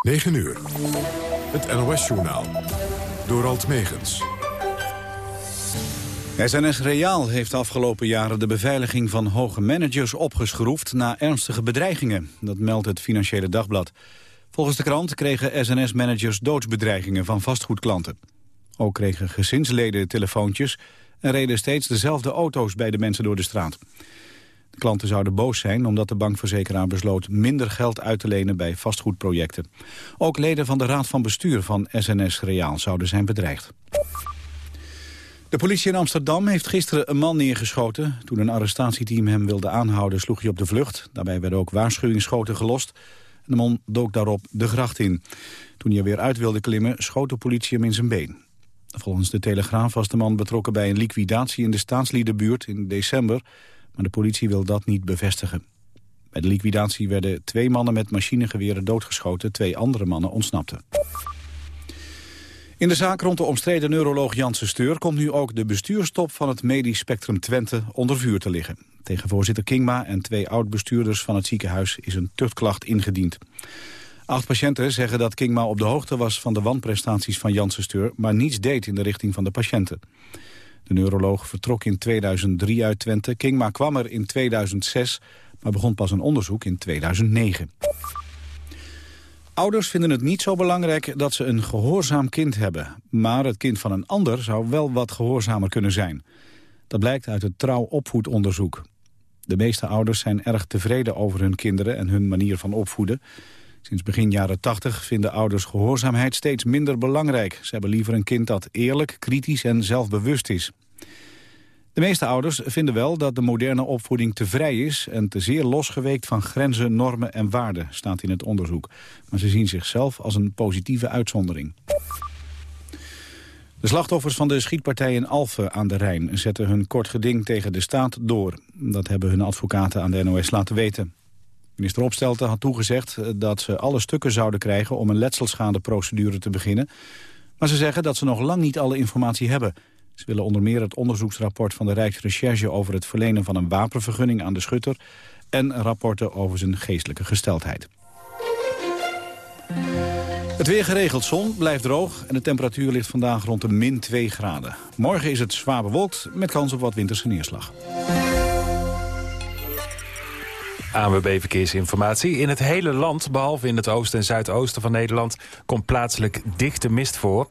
9 uur. Het NOS-journaal. Door Alt Megens. SNS Reaal heeft de afgelopen jaren de beveiliging van hoge managers opgeschroefd na ernstige bedreigingen. Dat meldt het Financiële Dagblad. Volgens de krant kregen SNS-managers doodsbedreigingen van vastgoedklanten. Ook kregen gezinsleden telefoontjes en reden steeds dezelfde auto's bij de mensen door de straat. Klanten zouden boos zijn omdat de bankverzekeraar besloot minder geld uit te lenen bij vastgoedprojecten. Ook leden van de raad van bestuur van SNS Reaal zouden zijn bedreigd. De politie in Amsterdam heeft gisteren een man neergeschoten. Toen een arrestatieteam hem wilde aanhouden sloeg hij op de vlucht. Daarbij werden ook waarschuwingsschoten gelost. De man dook daarop de gracht in. Toen hij er weer uit wilde klimmen schoot de politie hem in zijn been. Volgens de Telegraaf was de man betrokken bij een liquidatie in de staatsliedenbuurt in december maar de politie wil dat niet bevestigen. Bij de liquidatie werden twee mannen met machinegeweren doodgeschoten. Twee andere mannen ontsnapten. In de zaak rond de omstreden neuroloog Janssen Steur... komt nu ook de bestuurstop van het medisch spectrum Twente onder vuur te liggen. Tegen voorzitter Kingma en twee oud-bestuurders van het ziekenhuis... is een tuchtklacht ingediend. Acht patiënten zeggen dat Kingma op de hoogte was van de wanprestaties van Janssen Steur... maar niets deed in de richting van de patiënten. De neuroloog vertrok in 2003 uit Twente. Kingma kwam er in 2006, maar begon pas een onderzoek in 2009. Ouders vinden het niet zo belangrijk dat ze een gehoorzaam kind hebben. Maar het kind van een ander zou wel wat gehoorzamer kunnen zijn. Dat blijkt uit het trouw opvoedonderzoek. De meeste ouders zijn erg tevreden over hun kinderen en hun manier van opvoeden. Sinds begin jaren 80 vinden ouders gehoorzaamheid steeds minder belangrijk. Ze hebben liever een kind dat eerlijk, kritisch en zelfbewust is. De meeste ouders vinden wel dat de moderne opvoeding te vrij is... en te zeer losgeweekt van grenzen, normen en waarden, staat in het onderzoek. Maar ze zien zichzelf als een positieve uitzondering. De slachtoffers van de schietpartij in Alphen aan de Rijn... zetten hun kort geding tegen de staat door. Dat hebben hun advocaten aan de NOS laten weten. Minister Opstelten had toegezegd eh, dat ze alle stukken zouden krijgen... om een letselschadeprocedure te beginnen. Maar ze zeggen dat ze nog lang niet alle informatie hebben. Ze willen onder meer het onderzoeksrapport van de Rijksrecherche... over het verlenen van een wapenvergunning aan de schutter... en rapporten over zijn geestelijke gesteldheid. Het weer geregeld zon, blijft droog en de temperatuur ligt vandaag rond de min 2 graden. Morgen is het zwaar bewolkt met kans op wat winterse neerslag. ANWB Verkeersinformatie. In het hele land, behalve in het oosten en zuidoosten van Nederland... komt plaatselijk dichte mist voor.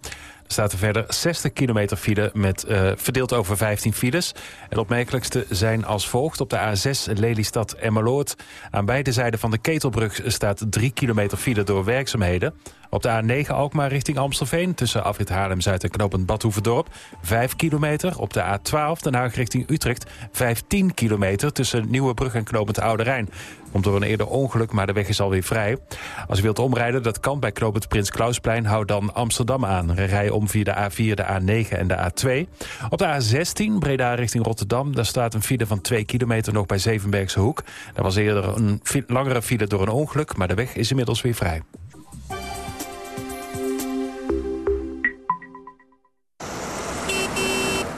Er staat er verder 60 kilometer file met uh, verdeeld over 15 files. De opmerkelijkste zijn als volgt. Op de A6 Lelystad Emmeloord. Aan beide zijden van de Ketelbrug staat 3 kilometer file door werkzaamheden. Op de A9 Alkmaar richting Amstelveen... tussen Afrit Haarlem-Zuid en knooppunt Badhoevedorp. 5 kilometer. Op de A12 Den Haag richting Utrecht. 15 kilometer tussen Nieuwebrug en knooppunt Oude Rijn. Komt door een eerder ongeluk, maar de weg is alweer vrij. Als u wilt omrijden, dat kan bij knooppunt Prins Klausplein. Houd dan Amsterdam aan. Rij om via de A4, de A9 en de A2. Op de A16 Breda richting Rotterdam. Daar staat een file van 2 kilometer nog bij Zevenbergse Hoek. Daar was eerder een langere file door een ongeluk, maar de weg is inmiddels weer vrij.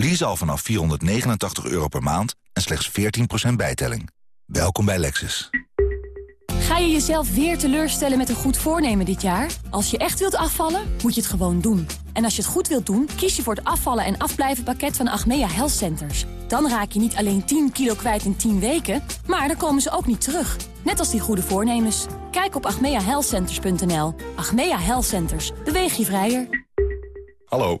Lease al vanaf 489 euro per maand en slechts 14% bijtelling. Welkom bij Lexus. Ga je jezelf weer teleurstellen met een goed voornemen dit jaar? Als je echt wilt afvallen, moet je het gewoon doen. En als je het goed wilt doen, kies je voor het afvallen en afblijven pakket van Achmea Health Centers. Dan raak je niet alleen 10 kilo kwijt in 10 weken, maar dan komen ze ook niet terug. Net als die goede voornemens. Kijk op achmeahealthcenters.nl. Achmea Health Centers. Beweeg je vrijer. Hallo,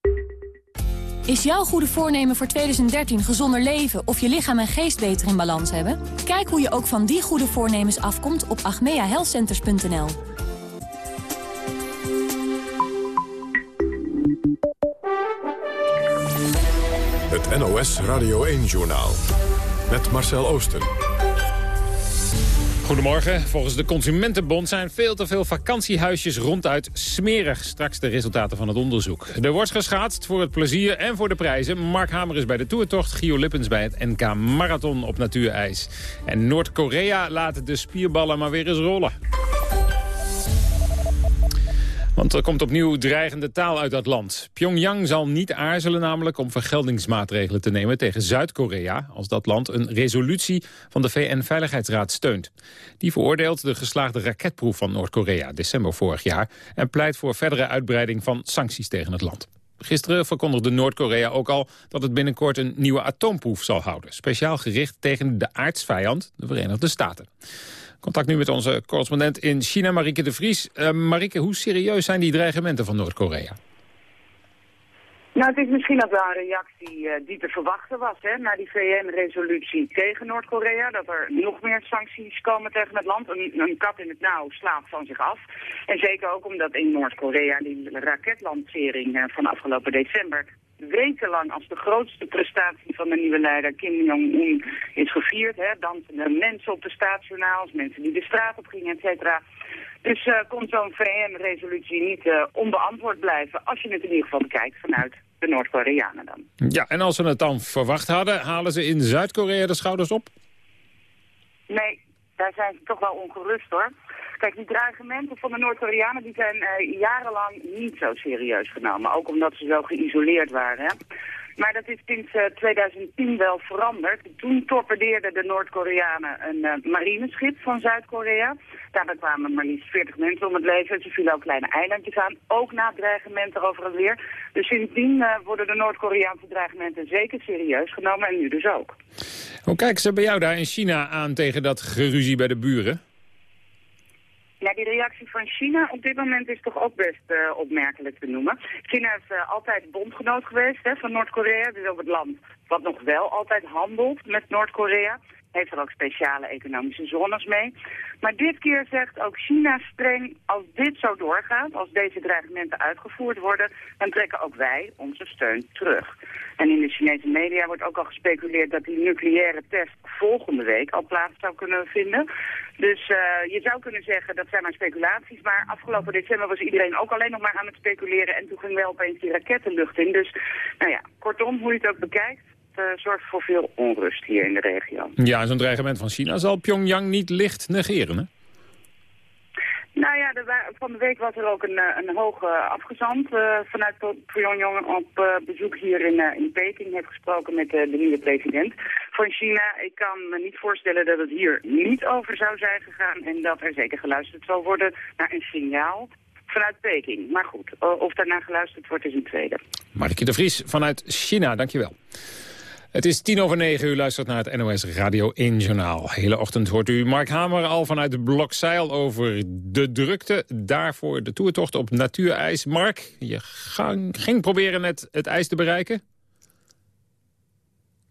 Is jouw goede voornemen voor 2013 gezonder leven of je lichaam en geest beter in balans hebben? Kijk hoe je ook van die goede voornemens afkomt op agmeahealthcenters.nl. Het NOS Radio 1-journaal. Met Marcel Oosten. Goedemorgen. Volgens de Consumentenbond zijn veel te veel vakantiehuisjes ronduit smerig. Straks de resultaten van het onderzoek. Er wordt geschaatst voor het plezier en voor de prijzen. Mark Hamer is bij de Toertocht, Gio Lippens bij het NK Marathon op natuurijs. En Noord-Korea laat de spierballen maar weer eens rollen. Want er komt opnieuw dreigende taal uit dat land. Pyongyang zal niet aarzelen namelijk om vergeldingsmaatregelen te nemen tegen Zuid-Korea... als dat land een resolutie van de VN-veiligheidsraad steunt. Die veroordeelt de geslaagde raketproef van Noord-Korea december vorig jaar... en pleit voor verdere uitbreiding van sancties tegen het land. Gisteren verkondigde Noord-Korea ook al dat het binnenkort een nieuwe atoomproef zal houden. Speciaal gericht tegen de aardsvijand, de Verenigde Staten. Contact nu met onze correspondent in China, Marike de Vries. Uh, Marike, hoe serieus zijn die dreigementen van Noord-Korea? Nou, het is misschien ook wel een reactie uh, die te verwachten was, hè, na die VN-resolutie tegen Noord-Korea. Dat er nog meer sancties komen tegen het land. Een, een kat in het nauw slaat van zich af. En zeker ook omdat in Noord-Korea die raketlancering uh, van afgelopen december wekenlang als de grootste prestatie van de nieuwe leider Kim Jong-un is gevierd. Hè. Dansende mensen op de staatsjournaals, mensen die de straat op gingen, et cetera. Dus uh, kon zo'n VN-resolutie niet uh, onbeantwoord blijven, als je het in ieder geval bekijkt vanuit de Noord-Koreanen dan. Ja, en als ze het dan verwacht hadden, halen ze in Zuid-Korea de schouders op? Nee, daar zijn ze toch wel ongerust hoor. Kijk, die dreigementen van de Noord-Koreanen die zijn uh, jarenlang niet zo serieus genomen. Ook omdat ze zo geïsoleerd waren. Hè? Maar dat is sinds uh, 2010 wel veranderd. Toen torpedeerden de Noord-Koreanen een uh, marineschip van Zuid-Korea. Daarbij kwamen maar liefst 40 mensen om het leven. Ze vielen ook kleine eilandjes aan, ook na dreigementen over het weer. Dus sindsdien worden de Noord-Koreaanse dreigementen zeker serieus genomen en nu dus ook. Hoe kijken ze bij jou daar in China aan tegen dat geruzie bij de buren? Ja, die reactie van China op dit moment is toch ook best uh, opmerkelijk te noemen. China is uh, altijd bondgenoot geweest hè, van Noord-Korea. Dus ook het land wat nog wel altijd handelt met Noord-Korea. Heeft er ook speciale economische zones mee. Maar dit keer zegt ook China streng, als dit zo doorgaat, als deze dreigementen uitgevoerd worden, dan trekken ook wij onze steun terug. En in de Chinese media wordt ook al gespeculeerd dat die nucleaire test volgende week al plaats zou kunnen vinden. Dus uh, je zou kunnen zeggen, dat zijn maar speculaties, maar afgelopen december was iedereen ook alleen nog maar aan het speculeren en toen ging wel opeens die rakettenlucht in. Dus nou ja, kortom, hoe je het ook bekijkt, zorgt voor veel onrust hier in de regio. Ja, zo'n dreigement van China zal Pyongyang niet licht negeren, hè? Nou ja, de, van de week was er ook een, een hoge afgezant uh, vanuit Pyongyang op uh, bezoek hier in, uh, in Peking. Heeft gesproken met de nieuwe president van China. Ik kan me niet voorstellen dat het hier niet over zou zijn gegaan. En dat er zeker geluisterd zal worden naar een signaal vanuit Peking. Maar goed, of daarna geluisterd wordt is een tweede. Markie de Vries vanuit China, dankjewel. Het is tien over negen, u luistert naar het NOS Radio 1 Journaal. Hele ochtend hoort u Mark Hamer al vanuit de Blokzeil over de drukte. Daarvoor de toertocht op natuurijs. Mark, je gang, ging proberen net het ijs te bereiken?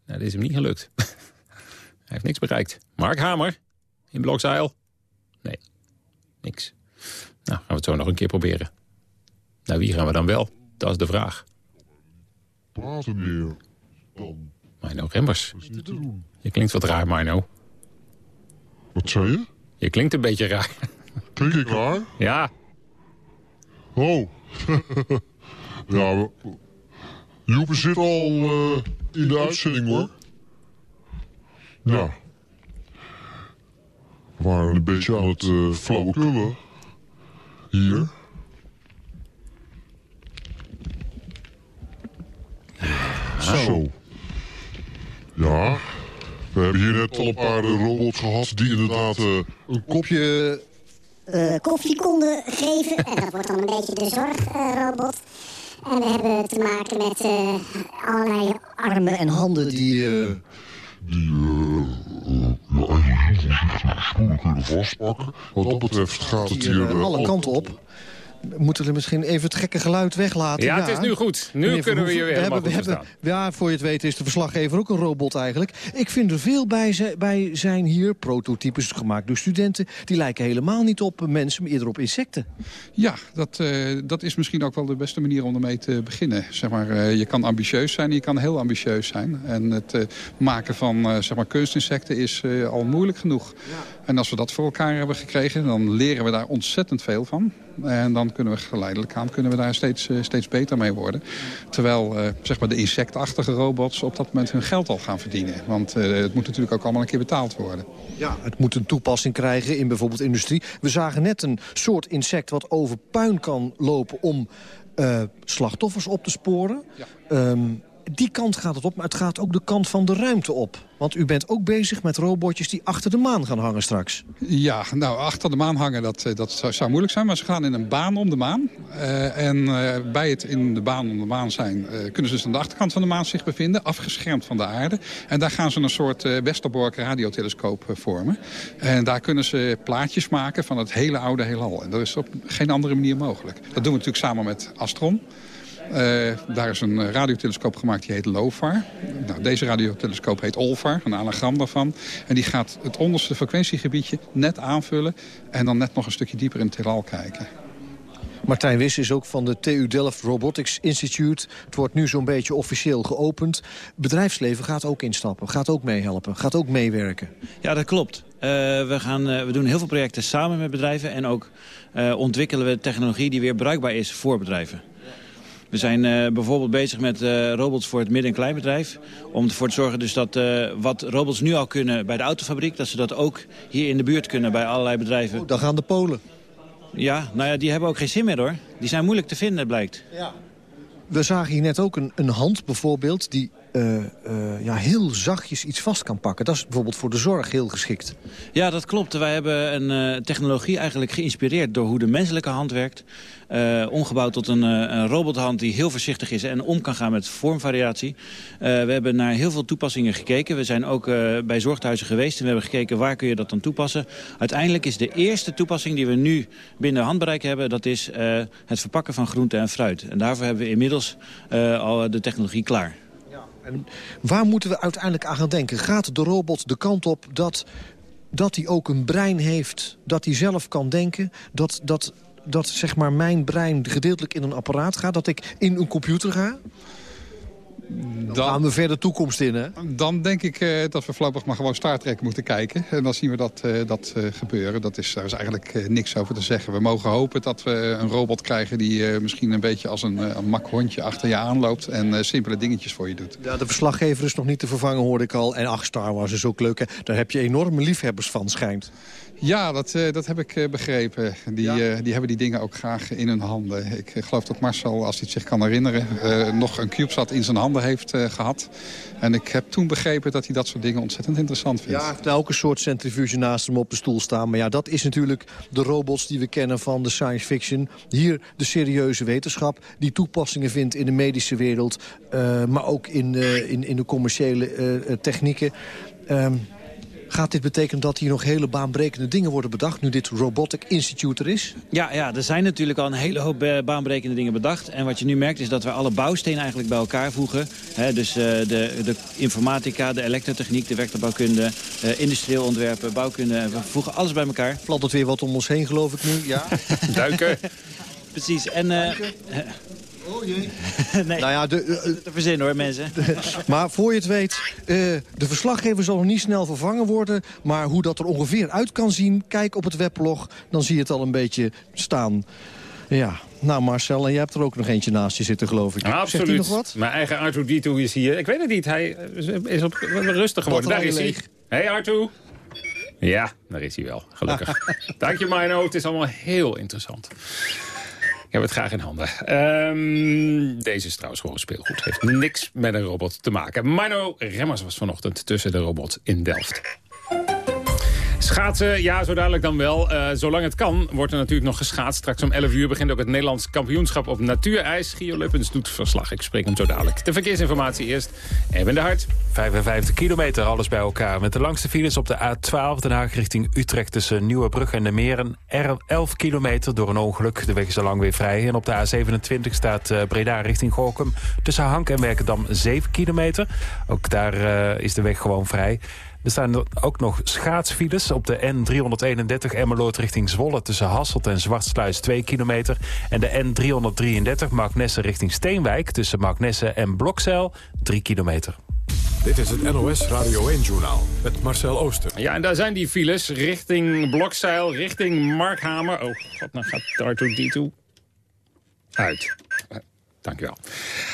Nou, dat is hem niet gelukt. Hij heeft niks bereikt. Mark Hamer in Blokzeil? Nee, niks. Nou, gaan we het zo nog een keer proberen. Nou, wie gaan we dan wel? Dat is de vraag. Praten dan... Mino Remmers. Je klinkt wat raar, Mino. Wat zei je? Je klinkt een beetje raar. Klink ik raar? Ja. Oh. ja, we- Joep zit al eh, in de uitzending hoor. Ja. We waren een beetje aan het uh, flauwekullen. Hier. Zo. Ja. We hebben hier net al een paar eh, robots gehad die inderdaad eh, een kopje... eh, koffie konden geven. En dat wordt dan een beetje de zorgrobot. en we hebben te maken met allerlei armen en handen die... die ja, eigenlijk heel voorzichtig kunnen vastpakken. Wat dat betreft gaat het hier... Alle kanten op. Moeten we misschien even het gekke geluid weglaten? Ja, het is nu goed. Nu Meneer kunnen we je weer we helemaal hebben, we hebben, Ja, voor je het weet is de verslaggever ook een robot eigenlijk. Ik vind er veel bij, bij zijn hier. Prototypes gemaakt door studenten. Die lijken helemaal niet op mensen, maar eerder op insecten. Ja, dat, eh, dat is misschien ook wel de beste manier om ermee te beginnen. Zeg maar, eh, je kan ambitieus zijn, je kan heel ambitieus zijn. En het eh, maken van eh, zeg maar kunstinsecten is eh, al moeilijk genoeg. En als we dat voor elkaar hebben gekregen, dan leren we daar ontzettend veel van. En dan kunnen we geleidelijk aan kunnen we daar steeds, eh, steeds beter mee worden. Terwijl eh, zeg maar de insectachtige robots op dat moment hun geld al gaan verdienen. Want eh, het moet natuurlijk ook allemaal een keer betaald worden. Ja, het moet een toepassing krijgen in bijvoorbeeld industrie. We zagen net een soort insect wat over puin kan lopen om slachtoffers op te sporen. Ehm, die kant gaat het op, maar het gaat ook de kant van de ruimte op. Want u bent ook bezig met robotjes die achter de maan gaan hangen straks. Ja, nou, achter de maan hangen, dat, eh, dat zou, moeilijk zijn. Maar ze gaan in een baan om de maan. Eh, en eh, bij het in de baan om de maan zijn... kunnen ze dus aan de achterkant van de maan zich bevinden. Afgeschermd van de aarde. En daar gaan ze een soort Westerbork radiotelescoop vormen. En daar kunnen ze plaatjes maken van het hele oude heelal. En dat is op geen andere manier mogelijk. Dat doen we natuurlijk samen met Astron. Eh, daar is een eh, radiotelescoop gemaakt die heet LOFAR. Nou, deze radiotelescoop heet OLFAR, een anagram daarvan. En die gaat het onderste frequentiegebiedje net aanvullen... en dan net nog een stukje dieper in het heelal kijken. Martijn Wis is ook van de TU Delft Robotics Institute. Het wordt nu zo'n beetje officieel geopend. Bedrijfsleven gaat ook instappen, gaat ook meehelpen, gaat ook meewerken. Ja, dat klopt. Eh, we, gaan, eh, we doen heel veel projecten samen met bedrijven... en ook eh, ontwikkelen we technologie die weer bruikbaar is voor bedrijven. We zijn eh, bijvoorbeeld bezig met eh, robots voor het midden- en kleinbedrijf. Om ervoor te zorgen dus dat eh, wat robots nu al kunnen bij de autofabriek... dat ze dat ook hier in de buurt kunnen bij allerlei bedrijven. Oh, dan gaan de Polen. Ja, nou ja, die hebben ook geen zin meer hoor. Die zijn moeilijk te vinden, blijkt. We zagen hier net ook een, een hand bijvoorbeeld... die eh, eh, ja, heel zachtjes iets vast kan pakken. Dat is bijvoorbeeld voor de zorg heel geschikt. Ja, dat klopt. Wij hebben een eh, technologie eigenlijk geïnspireerd door hoe de menselijke hand werkt. Omgebouwd tot een, een robothand die heel voorzichtig is en om kan gaan met vormvariatie. We hebben naar heel veel toepassingen gekeken. We zijn ook bij zorgthuizen geweest en we hebben gekeken waar kun je dat dan toepassen. Uiteindelijk is de eerste toepassing die we nu binnen handbereik hebben... dat is het verpakken van groente en fruit. En daarvoor hebben we inmiddels al de technologie klaar. Waar moeten we uiteindelijk aan gaan denken? Gaat de robot de kant op dat, dat hij ook een brein heeft... dat hij zelf kan denken, dat, dat, dat zeg maar mijn brein gedeeltelijk in een apparaat gaat... dat ik in een computer ga? Dan gaan we verder toekomst in, hè? Dan denk ik eh, dat we voorlopig maar gewoon Star Trek moeten kijken. En dan zien we dat, eh, dat eh, gebeuren. Dat is, daar is eigenlijk niks over te zeggen. We mogen hopen dat we een robot krijgen die misschien een beetje als een, een mak hondje achter je aanloopt. En simpele dingetjes voor je doet. Ja, de verslaggever is nog niet te vervangen, hoorde ik al. En ach, Star Wars is ook leuk, hè? Daar heb je enorme liefhebbers van, schijnt. Ja, dat, eh, dat heb ik eh, begrepen. Die, eh, die hebben die dingen ook graag in hun handen. Ik geloof dat Marcel, als hij het zich kan herinneren... nog een CubeSat in zijn handen heeft eh, gehad. En ik heb toen begrepen dat hij dat soort dingen ontzettend interessant vindt. Ja, heeft nou soort centrifuge naast hem op de stoel staan. Maar ja, dat is natuurlijk de robots die we kennen van de science fiction. Hier de serieuze wetenschap die toepassingen vindt in de medische wereld. maar ook in, in, in de commerciële technieken. Ehm, gaat dit betekenen dat hier nog hele baanbrekende dingen worden bedacht... nu dit Robotic Institute er is? Ja, ja, er zijn natuurlijk al een hele hoop eh, baanbrekende dingen bedacht. En wat je nu merkt is dat we alle bouwstenen eigenlijk bij elkaar voegen. Hè, dus eh, de, de informatica, de elektrotechniek, de vectorbouwkunde... eh, industrieel ontwerpen, bouwkunde. We voegen alles bij elkaar. Valt het weer wat om ons heen, geloof ik nu? Ja. Duiken. Precies. En, eh, Oh jee. nee, Nou ja, de, eh, te verzinnen hoor, mensen. maar voor je het weet, eh, de verslaggever zal nog niet snel vervangen worden. Maar hoe dat er ongeveer uit kan zien, kijk op het weblog. Dan zie je het al een beetje staan. Ja, nou Marcel, en jij hebt er ook nog eentje naast je zitten, geloof ik. Absoluut. nog wat? Mijn eigen Arthur Dito is hier. Ik weet het niet. Hij is op, rustig geworden. Daar is hij. Hey Arthur. Ja, daar is hij wel. Gelukkig. Dank je Mino. Het is allemaal heel interessant. Ik heb het graag in handen. Ehm, deze is trouwens gewoon speelgoed. Heeft niks met een robot te maken. Mino Remmers was vanochtend tussen de robots in Delft. Schaatsen, ja, zo dadelijk dan wel. Eh, zolang het kan, wordt er natuurlijk nog geschaatst. Straks om 11 uur begint ook het Nederlands kampioenschap op natuurijs. Gio Luppens doet verslag. Ik spreek hem zo dadelijk. De verkeersinformatie eerst. Eben de Hart. 55 kilometer, alles bij elkaar. Met de langste files op de A12 Den Haag richting Utrecht... tussen Nieuwebrug en de Meren. Er 11 kilometer door een ongeluk. De weg is al lang weer vrij. En op de A27 staat eh, Breda richting Gorkum. Tussen Hank en Werkendam 7 kilometer. Ook daar eh, is de weg gewoon vrij. Er staan er ook nog schaatsfiles op de N331 Emmeloord richting Zwolle... tussen Hasselt en Zwartsluis 2 kilometer. En de N333 Magnesse richting Steenwijk... tussen Magnesse en Blokzeil 3 kilometer. Dit is het NOS Radio 1-journaal met Marcel Ooster. Ja, en daar zijn die files richting Blokzeil, richting Markhamer. Oh, god, nou gaat Arthur die toe. Uit. Eh, Dankjewel.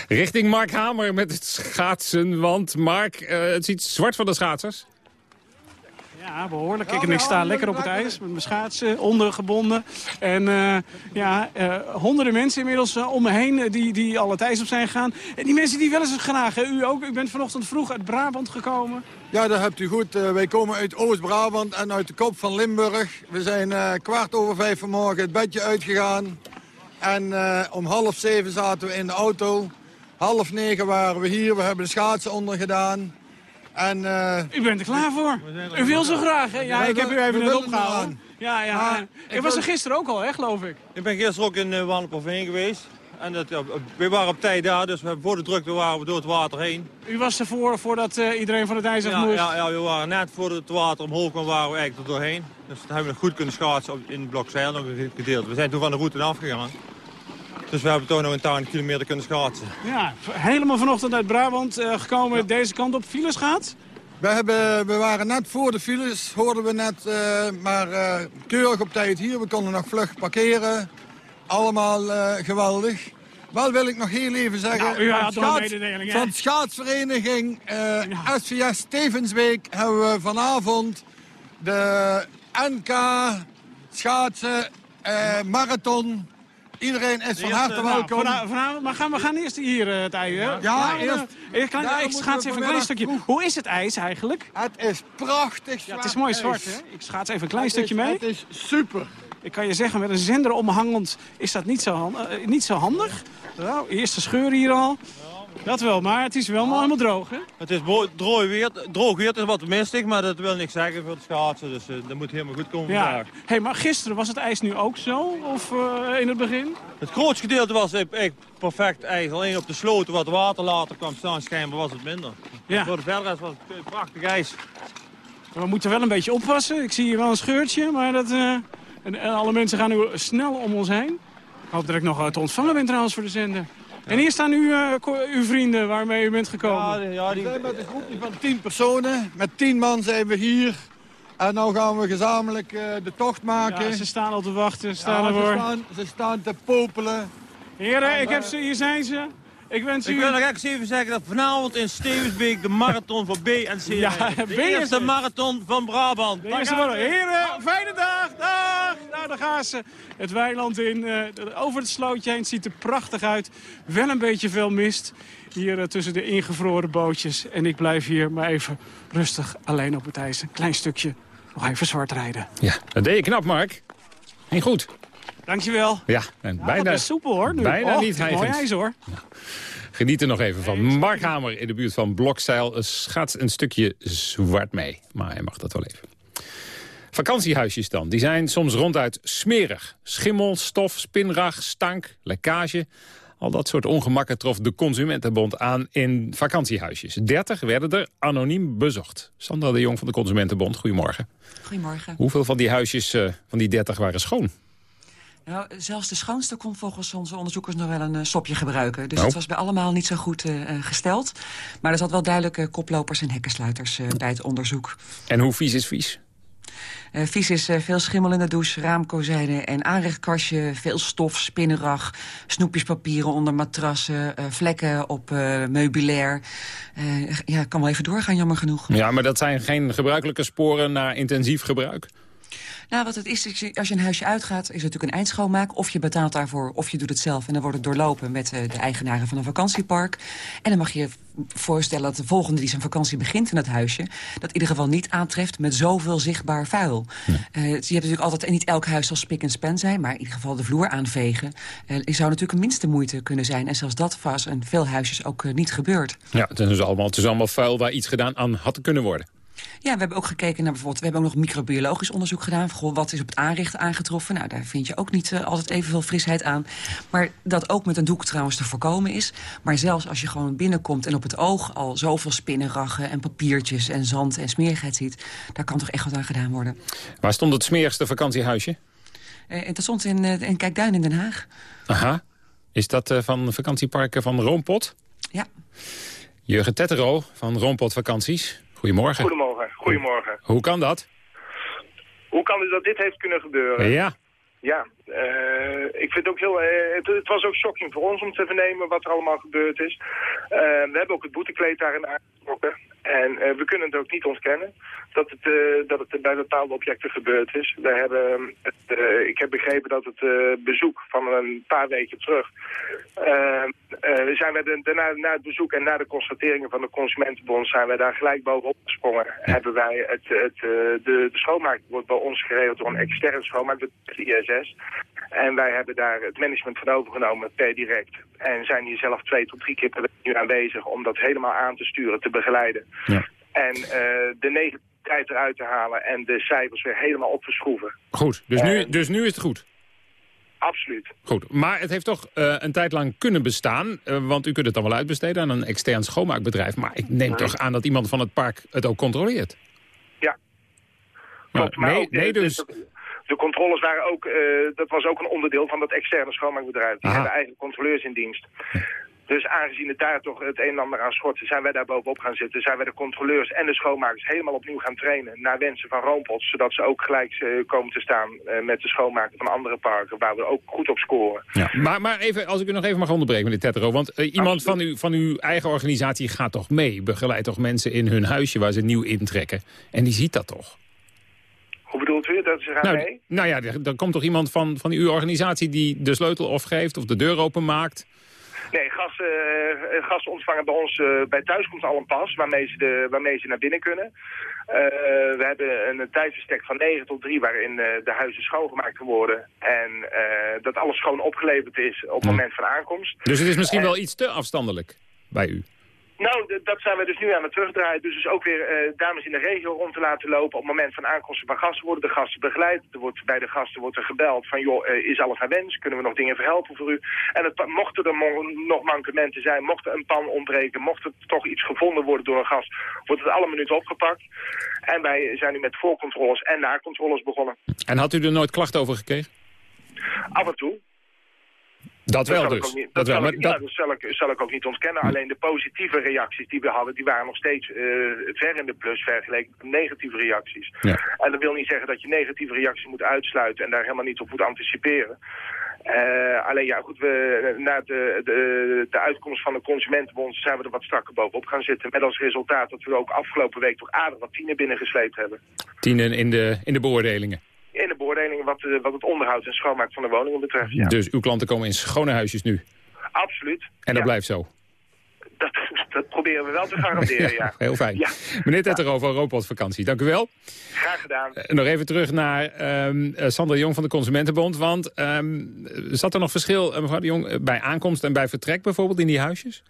Richting Mark Hamer met het schaatsen. Want Mark, eh, het ziet zwart van de schaatsers. Ja, behoorlijk. Ik, en ik sta lekker op het ijs met mijn schaatsen ondergebonden. En eh, ja, eh, honderden mensen inmiddels eh, om me heen die, die al het ijs op zijn gegaan. En die mensen die wel eens graag, hè? u ook. U bent vanochtend vroeg uit Brabant gekomen. Ja, dat hebt u goed. Wij komen uit Oost-Brabant en uit de kop van Limburg. We zijn kwart over vijf vanmorgen het bedje uitgegaan. En om half zeven zaten we in de auto. Half negen waren we hier. We hebben de schaatsen ondergedaan. En, eh, U bent er klaar voor. U wil zo graag, hè? Ja, ik heb u even net eraan. Ja, ja. Ik was er gisteren ook al, hè, geloof ik. Ik ben gisteren ook in uh, Wanneperveen geweest. En dat, ja, we waren op tijd daar, dus we, voor de drukte waren we door het water heen. U was ervoor voordat eh, iedereen van het ijs af Ja, moest. ja, ja, we waren net voor het water omhoog kwam, waren we eigenlijk er doorheen. Dus dat hebben we nog goed kunnen schaatsen op, in Blokzeil nog een gedeelte. We zijn toen van de route afgegaan. Dus we hebben toch nog een 80 kilometer kunnen schaatsen. Ja, helemaal vanochtend uit Brabant eh, gekomen deze kant op. Files gaat? we, hebben, we waren net voor de files, hoorden we net, eh, maar eh, keurig op tijd hier. We konden nog vlug parkeren. Allemaal eh, geweldig. Wel wil ik nog heel even zeggen... Nou, u had van schaats- mededeling, schaatsvereniging eh SVS Stevensweek hebben we vanavond de NK schaatsen eh, marathon. Iedereen is van harte Nou, welkom. vana- vanavond, maar gaan, we gaan eerst hier eh, het ijs, hè? Ja, Maar, eerst- ik, klein, Ja, dan ik schaats even een klein stukje. Hoe is het ijs eigenlijk? Het is prachtig Ja, het is mooi zwart, hè? Ik schaats even een klein Het stukje is- mee. Het is super. Ik kan je zeggen, met een zender omhangend is dat niet zo, han- eh, niet zo handig. Nou, eerste scheur hier al. Dat wel, maar het is wel helemaal droog, hè? Het is droog weer, droog weer, het is wat mistig, maar dat wil niks zeggen voor het schaatsen. Dus eh, dat moet helemaal goed komen Ja. vandaag. Hey, maar gisteren was het ijs nu ook zo? Of eh, in het begin? Het grootste gedeelte was echt perfect ijs. Alleen op de sloten wat water later kwam staan schijnbaar was het minder. Ja. Voor de verder was het prachtig ijs. We moeten wel een beetje oppassen. Ik zie hier wel een scheurtje, maar dat... eh, en, en alle mensen gaan nu snel om ons heen. Ik hoop dat ik nog eh, te ontvangen ben trouwens voor de zender. En hier staan uw, eh, uw vrienden waarmee u bent gekomen. We zijn met een groepje van tien personen. Met tien man zijn we hier. En nu gaan we gezamenlijk eh, de tocht maken. Ja, ze staan al te wachten, staan Ja, ervoor. Ze staan, ze staan te popelen. Heren, ik heb ze, hier zijn ze. Ik wens u... Ik wil nog eens even zeggen dat vanavond in Stevensbeek de marathon van B en C Ja. B De en eerste marathon van Brabant. De eerste we. Heren, fijne dag. Dag. Nou, daar gaan ze. Het weiland in. eh, over het slootje heen. Het ziet er prachtig uit. Wel een beetje veel mist. Hier eh, tussen de ingevroren bootjes. En ik blijf hier maar even rustig alleen op het ijs. Een klein stukje nog even zwart rijden. Ja, dat deed je knap, Mark. Ging goed. Dankjewel. Ja, en Ja, bijna, soepel hoor. Nu. bijna oh, niet het is mooi hijgend. ijs hoor. Geniet er nog even van. Mark Hamer in de buurt van Blokzeil schaats een stukje zwart mee. Maar hij mag dat wel even. Vakantiehuisjes dan. Die zijn soms ronduit smerig. Schimmel, stof, spinrag, stank, lekkage. Al dat soort ongemakken trof de Consumentenbond aan in vakantiehuisjes. 30 werden er anoniem bezocht. Sandra de Jong van de Consumentenbond, goedemorgen. Goedemorgen. Hoeveel van die huisjes, eh, van die 30, waren schoon? Nou, zelfs de schoonste kon volgens onze onderzoekers nog wel een uh, sopje gebruiken. Dus Nou. het was bij allemaal niet zo goed uh, gesteld. Maar er zat wel duidelijk koplopers en hekkensluiters bij het onderzoek. En hoe vies is vies? Uh, vies is uh, veel schimmel in de douche, raamkozijnen en aanrechtkastje. Veel stof, spinnenrag, snoepjespapieren onder matrassen... Uh, vlekken op meubilair. ja, ik kan wel even doorgaan, jammer genoeg. Ja, maar dat zijn geen gebruikelijke sporen na intensief gebruik? Nou, wat het is, als je een huisje uitgaat, is het natuurlijk een eindschoonmaak. Of je betaalt daarvoor, of je doet het zelf. En dan wordt het doorlopen met uh, de eigenaren van een vakantiepark. En dan mag je je voorstellen dat de volgende die zijn vakantie begint in dat huisje... dat in ieder geval niet aantreft met zoveel zichtbaar vuil. Ja. Uh, je hebt natuurlijk altijd, en niet elk huis zal spik en span zijn... maar in ieder geval de vloer aanvegen. Uh, zou natuurlijk een minste moeite kunnen zijn. En zelfs dat was in veel huisjes ook uh, niet gebeurd. Ja, het is, dus allemaal, het is allemaal vuil waar iets gedaan aan had kunnen worden. Ja, we hebben ook gekeken naar bijvoorbeeld... we hebben ook nog microbiologisch onderzoek gedaan. Goh, wat is op het aanrichten aangetroffen? Nou, daar vind je ook niet uh, altijd evenveel frisheid aan. Maar dat ook met een doek trouwens te voorkomen is. Maar zelfs als je gewoon binnenkomt en op het oog... al zoveel spinnenraggen en papiertjes en zand en smerigheid ziet... daar kan toch echt wat aan gedaan worden. Waar stond het smerigste vakantiehuisje? Uh, dat stond in, uh, in Kijkduin in Den Haag. Aha. Is dat uh, van vakantieparken van Roompot? Ja. Jurgen Tettero van Roompot Vakanties. Goedemorgen. Goedemorgen. Goedemorgen. Hoe kan dat? Hoe kan het dat dit heeft kunnen gebeuren? Ja. Ja, uh, ik vind ook heel... Uh, het, het, was ook shocking voor ons om te vernemen wat er allemaal gebeurd is. Uh, we hebben ook het boetekleed daarin En we kunnen het ook niet ontkennen dat het, dat het bij bepaalde objecten gebeurd is. We hebben, het, ik heb begrepen dat het bezoek van een paar weken terug... zijn we daarna, na het bezoek en na de constateringen van de Consumentenbond... zijn we daar gelijk bovenop gesprongen. Hebben wij het, het, de, de schoonmaak wordt bij ons geregeld door een externe schoonmaak, de ISS. En wij hebben daar het management van overgenomen per direct. En zijn hier zelf twee tot drie keer per week nu aanwezig om dat helemaal aan te sturen, te begeleiden. Ja. En uh, de negativiteit eruit te halen en de cijfers weer helemaal op te schroeven. Goed, dus, nu, dus nu is het goed. Absoluut. Goed, maar het heeft toch eh, een tijd lang kunnen bestaan. eh, want u kunt het dan wel uitbesteden aan een extern schoonmaakbedrijf. Maar ik neem toch aan dat iemand van het park het ook controleert. Ja. Nou, Maar nee, ook nee dus. De, de controles waren ook, eh, dat was ook een onderdeel van dat externe schoonmaakbedrijf. Die Aha. hebben eigen controleurs in dienst. Dus aangezien het daar toch het een en ander aan schort, zijn wij daar bovenop gaan zitten. Zijn wij de controleurs en de schoonmakers helemaal opnieuw gaan trainen naar wensen van Roompots. Zodat ze ook gelijk eh, komen te staan eh, met de schoonmaken van andere parken waar we ook goed op scoren. Ja. Maar, maar even, als ik u nog even mag onderbreken, meneer Tettero. Want eh, iemand van, u, van uw eigen organisatie gaat toch mee? Begeleidt toch mensen in hun huisje waar ze nieuw intrekken? En die ziet dat toch? Hoe bedoelt u dat ze gaan Nou, mee? nou ja, er, er komt toch iemand van, van uw organisatie die de sleutel afgeeft of de deur openmaakt? Nee, gasten, eh, gasten ontvangen bij ons eh, bij thuiskomst al een pas waarmee ze, de, waarmee ze naar binnen kunnen. Eh, we hebben een tijdsbestek van 9 tot 3 waarin de huizen schoongemaakt worden. En dat alles schoon opgeleverd is op het moment van aankomst. Dus het is misschien En- wel iets te afstandelijk bij u. Nou, dat zijn we dus nu aan het terugdraaien. Dus, dus ook weer eh, dames in de regio rond te laten lopen. Op het moment van aankomst van gasten worden de gasten begeleid. Er wordt, bij de gasten wordt er gebeld van, joh, eh, is alles naar wens? Kunnen we nog dingen verhelpen voor u? En het, mochten er nog mankementen zijn, mocht er een pan ontbreken, mocht er toch iets gevonden worden door een gast, wordt het alle minuten opgepakt. En wij zijn nu met voorcontroles en nakontroles begonnen. En had u er nooit klachten over gekregen? Af en toe. Dat wel dus. niet- Dat wel, zal maar ik, ja, dat- dat zal ik, zal ik ook niet ontkennen. Alleen de positieve reacties die we hadden, die waren nog steeds eh, ver in de plus vergeleken met negatieve reacties. Ja. En dat wil niet zeggen dat je negatieve reacties moet uitsluiten en daar helemaal niet op moet anticiperen. Eh, alleen ja, goed, we, na de, de, de uitkomst van de Consumentenbond zijn we er wat strakker bovenop gaan zitten. Met als resultaat dat we ook afgelopen week toch aardig wat tienen binnengesleept hebben. Tienen in de, in de beoordelingen. In de beoordelingen wat, eh, wat het onderhoud en schoonmaak van de woningen betreft. Ja. Dus uw klanten komen in schone huisjes nu. Absoluut. En dat Ja. blijft zo. Dat, dat proberen we wel te garanderen, ja. Heel fijn. Ja. Meneer Tettero van Roopot Vakantie, dank u wel. Graag gedaan. Eh, Nog even terug naar Sandra de Jong van de Consumentenbond. Want ehm, zat er nog verschil, mevrouw de Jong, bij aankomst en bij vertrek bijvoorbeeld in die huisjes?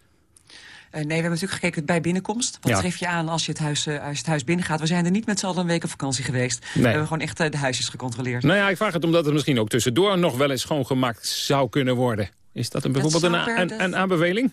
Eh, nee, we hebben natuurlijk gekeken bij binnenkomst. Wat Ja. tref je aan als je, het huis, eh, als je het huis binnengaat? We zijn er niet met z'n allen een week op vakantie geweest. We Nee. hebben gewoon echt eh, de huisjes gecontroleerd. Nou ja, ik vraag het omdat het misschien ook tussendoor nog wel eens schoongemaakt zou kunnen worden. Is dat een, bijvoorbeeld een, een, aanbeveling?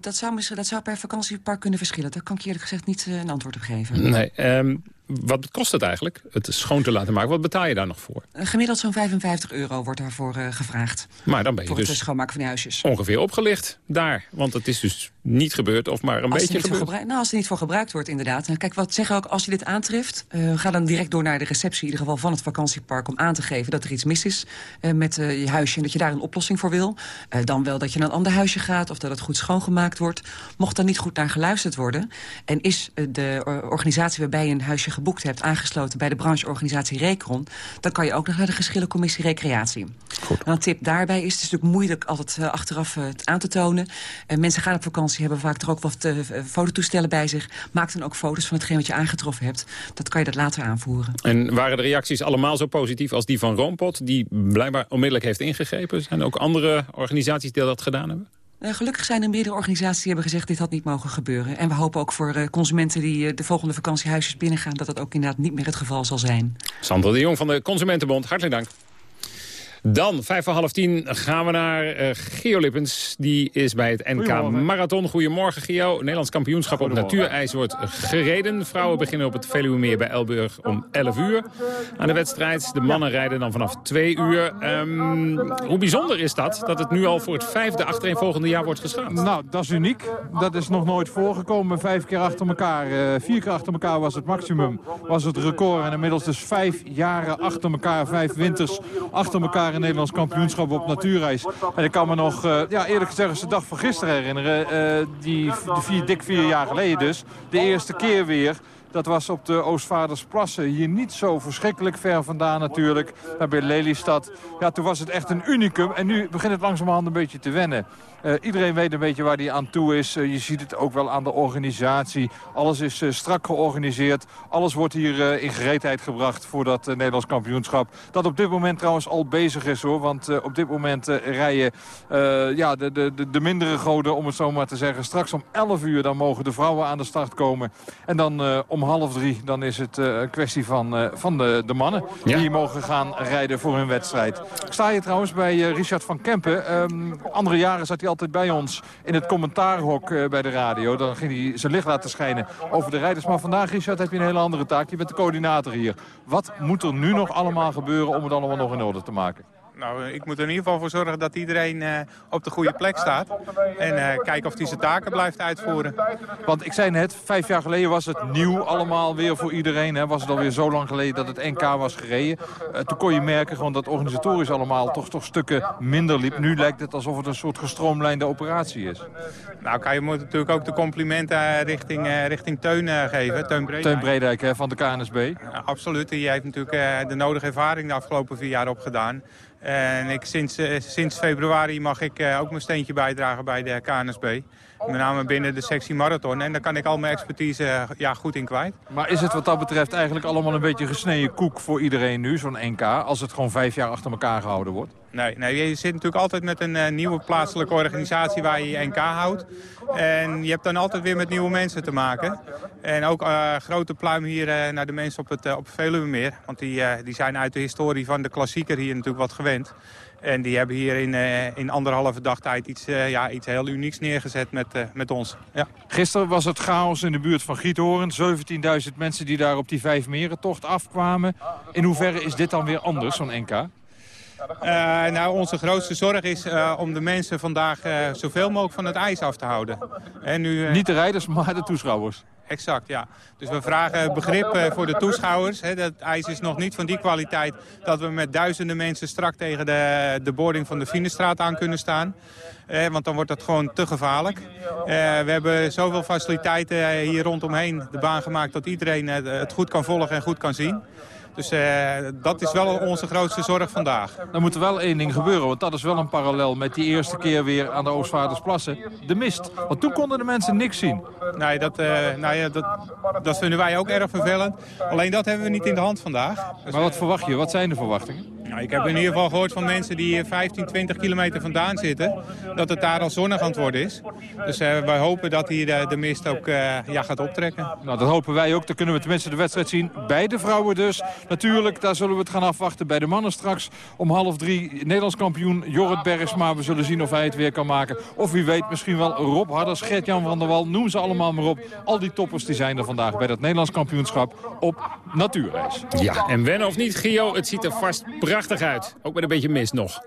Dat, zou misschien, dat zou per vakantiepark kunnen verschillen. Daar kan ik eerlijk gezegd niet een antwoord op geven. Nee. ehm, wat kost het eigenlijk, het schoon te laten maken? Wat betaal je daar nog voor? Uh, gemiddeld zo'n 55 euro wordt daarvoor uh, gevraagd. Maar dan ben je voor dus het schoonmaken van die huisjes. ongeveer opgelicht daar. Want het is dus niet gebeurd of maar een als beetje gebeurd. Nou, als er niet voor gebruikt wordt, inderdaad. En kijk, wat zeggen ook, als je dit aantreft... Uh, ga dan direct door naar de receptie in ieder geval van het vakantiepark... om aan te geven dat er iets mis is uh, met je huisje... en dat je daar een oplossing voor wil. dan wel dat je naar een ander huisje gaat of dat het goed schoongemaakt wordt. Mocht er niet goed naar geluisterd worden... en is de organisatie waarbij je een huisje geboekt hebt... aangesloten bij de brancheorganisatie Recron... dan kan je ook nog naar de geschillencommissie Recreatie. Goed. En een tip daarbij is, het is natuurlijk moeilijk altijd achteraf aan te tonen. mensen gaan op vakantie hebben vaak er ook wat fototoestellen bij zich. Maak dan ook foto's van hetgeen wat je aangetroffen hebt. Dat kan je dat later aanvoeren. En waren de reacties allemaal zo positief als die van Roompot... die blijkbaar onmiddellijk heeft ingegrepen? Zijn er ook andere organisaties die dat gedaan hebben? Uh, gelukkig zijn er meerdere organisaties die hebben gezegd... dit had niet mogen gebeuren. En we hopen ook voor uh, consumenten die uh, de volgende vakantiehuisjes binnengaan... dat dat ook inderdaad niet meer het geval zal zijn. Sandra de Jong van de Consumentenbond, hartelijk dank. Dan, vijf voor half tien, gaan we naar uh, Geo Lippens. Die is bij het NK Marathon. Goedemorgen, Gio. Nederlands kampioenschap op natuurijs wordt gereden. Vrouwen beginnen op het Veluwemeer bij Elburg om 11 uur aan de wedstrijd. De mannen rijden dan vanaf 2 uur. Um, hoe bijzonder is dat, dat het nu al voor het vijfde achtereenvolgende jaar wordt geschaatst? Nou, dat is uniek. Dat is nog nooit voorgekomen. Vijf keer achter elkaar. Uh, vier keer achter elkaar was het maximum. Was het record. En inmiddels dus vijf jaren achter elkaar. Vijf winters achter elkaar een Nederlands kampioenschap op natuurreis. En ik kan me nog, uh, ja, eerlijk gezegd, de dag van gisteren herinneren. Uh, die vier, dik vier jaar geleden dus. De eerste keer weer. Dat was op de Oostvaardersplassen. Hier niet zo verschrikkelijk ver vandaan natuurlijk. Daar bij Lelystad. Ja, toen was het echt een unicum. En nu begint het langzamerhand een beetje te wennen. Uh, iedereen weet een beetje waar hij aan toe is. Uh, je ziet het ook wel aan de organisatie. Alles is uh, strak georganiseerd. Alles wordt hier in gereedheid gebracht voor dat Nederlands kampioenschap. Dat op dit moment trouwens al bezig is hoor. Want op dit moment rijden ja, de, de, de, de, mindere goden, om het zo maar te zeggen. Straks om 11 uur dan mogen de vrouwen aan de start komen. En dan om half drie dan is het een kwestie van, van de, de mannen. Ja. Die mogen gaan rijden voor hun wedstrijd. Ik sta hier trouwens bij Richard van Kempen. Um, andere jaren zat hij al altijd bij ons in het commentaarhok uh, bij de radio. Dan ging hij zijn licht laten schijnen over de rijders. Maar vandaag, Richard, heb je een hele andere taak. Je bent de coördinator hier. Wat moet er nu nog allemaal gebeuren om het allemaal nog in orde te maken? Nou, ik moet er in ieder geval voor zorgen dat iedereen uh, op de goede plek staat. En uh, kijken of hij zijn taken blijft uitvoeren. Want ik zei net, vijf jaar geleden was het nieuw allemaal weer voor iedereen. Hè? Was het alweer zo lang geleden dat het NK was gereden. Uh, toen kon je merken gewoon dat organisatorisch allemaal toch, toch stukken minder liep. Nu lijkt het alsof het een soort gestroomlijnde operatie is. Nou, kan je moet natuurlijk ook de complimenten richting, richting Teun geven. Teun Bredijk hè, van de KNSB. Ja, absoluut. Die heeft natuurlijk de nodige ervaring de afgelopen vier jaar opgedaan. En ik, sinds, uh, sinds februari mag ik uh, ook mijn steentje bijdragen bij de KNSB. Met name binnen de sectie marathon. En daar kan ik al mijn expertise uh, ja, goed in kwijt. Maar is het wat dat betreft eigenlijk allemaal een beetje gesneden koek voor iedereen nu, zo'n NK? Als het gewoon vijf jaar achter elkaar gehouden wordt? Nee, nee je zit natuurlijk altijd met een uh, nieuwe plaatselijke organisatie waar je je NK houdt. En je hebt dan altijd weer met nieuwe mensen te maken. En ook uh, grote pluim hier uh, naar de mensen op het, op Veluwemeer. Want die, die zijn uit de historie van de klassieker hier natuurlijk wat gewend. En die hebben hier in, uh, in anderhalve dag tijd iets, uh, ja, iets heel unieks neergezet met, uh, met ons. Ja. Gisteren was het chaos in de buurt van Giethoorn. 17.000 mensen die daar op die vijf merentocht afkwamen. In hoeverre is dit dan weer anders, zo'n NK? Uh, nou, onze grootste zorg is uh, om de mensen vandaag uh, zoveel mogelijk van het ijs af te houden. En nu, Niet de rijders, maar de toeschouwers. Exact, ja. Dus we vragen begrip voor de toeschouwers. Dat ijs is nog niet van die kwaliteit dat we met duizenden mensen strak tegen de, de boarding van de Finestraat aan kunnen staan. Eh, want dan wordt dat gewoon te gevaarlijk. Eh, we hebben zoveel faciliteiten hier rondomheen de baan gemaakt dat iedereen het goed kan volgen en goed kan zien. Dus uh, dat is wel onze grootste zorg vandaag. Er moet wel één ding gebeuren, want dat is wel een parallel met die eerste keer weer aan de Oostvaardersplassen. De mist. Want toen konden de mensen niks zien. Nee, dat, uh, nou ja, dat, dat vinden wij ook erg vervelend. Alleen dat hebben we niet in de hand vandaag. Dus maar wat verwacht je? Wat zijn de verwachtingen? Nou, ik heb in ieder geval gehoord van mensen die 15, 20 kilometer vandaan zitten... dat het daar al zonnig aan het worden is. Dus uh, wij hopen dat hier de, de mist ook uh, ja, gaat optrekken. Nou, dat hopen wij ook. Dan kunnen we tenminste de wedstrijd zien. Bij de vrouwen dus. Natuurlijk, daar zullen we het gaan afwachten. Bij de mannen straks om half drie Nederlands kampioen Jorrit Bergsma. We zullen zien of hij het weer kan maken. Of wie weet misschien wel Rob Harders, Gert-Jan van der Wal. Noem ze allemaal maar op. Al die toppers die zijn er vandaag bij dat Nederlands kampioenschap op natuurreis. Ja, en wennen of niet, Gio, het ziet er vast prachtig uit. Ook met een beetje mist nog.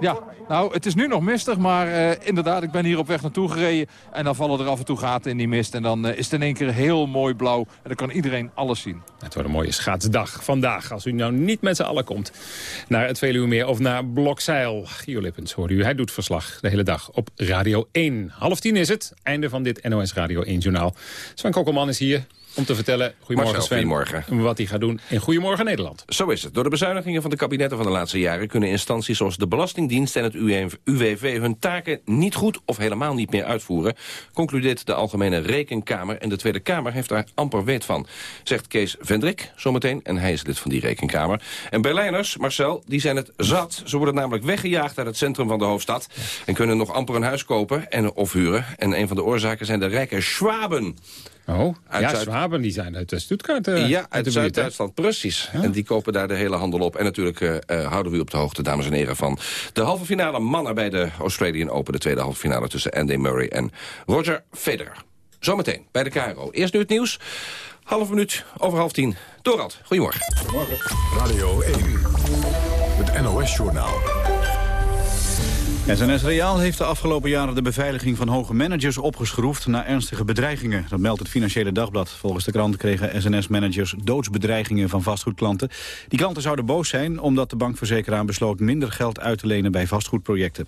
Ja, nou, het is nu nog mistig, maar uh, inderdaad, ik ben hier op weg naartoe gereden. En dan vallen er af en toe gaten in die mist. En dan uh, is het in één keer heel mooi blauw. En dan kan iedereen alles zien. Het wordt een mooie schaatsdag vandaag. Als u nou niet met z'n allen komt naar het Veluwemeer of naar Blokzeil. Gio Lippens hoorde u. Hij doet verslag de hele dag op Radio 1. Half tien is het. Einde van dit NOS Radio 1 journaal. Sven Kokkelman is hier om te vertellen, goedemorgen Marcel, Sven, goedemorgen. wat hij gaat doen in Goedemorgen Nederland. Zo is het. Door de bezuinigingen van de kabinetten van de laatste jaren... kunnen instanties zoals de Belastingdienst en het UWV hun taken niet goed of helemaal niet meer uitvoeren, concludeert de Algemene Rekenkamer. En de Tweede Kamer heeft daar amper weet van, zegt Kees Vendrik zometeen. En hij is lid van die Rekenkamer. En Berlijners, Marcel, die zijn het zat. Ze worden namelijk weggejaagd uit het centrum van de hoofdstad... en kunnen nog amper een huis kopen en of huren. En een van de oorzaken zijn de rijke Schwaben... Oh, uit ja, Zuid... Zwaben, die zijn uit Stuttgart. Uh, ja, uit Zuid-Duitsland, precies. Ja. En die kopen daar de hele handel op. En natuurlijk uh, uh, houden we u op de hoogte, dames en heren, van de halve finale mannen bij de Australian Open. De tweede halve finale tussen Andy Murray en Roger Federer. Zometeen bij de KRO. Eerst nu het nieuws. Half minuut over half tien. Dorald, goedemorgen. Goedemorgen. Radio 1, het NOS-journaal. SNS Reaal heeft de afgelopen jaren de beveiliging van hoge managers opgeschroefd naar ernstige bedreigingen. Dat meldt het Financiële Dagblad. Volgens de krant kregen SNS-managers doodsbedreigingen van vastgoedklanten. Die klanten zouden boos zijn omdat de bankverzekeraar besloot minder geld uit te lenen bij vastgoedprojecten.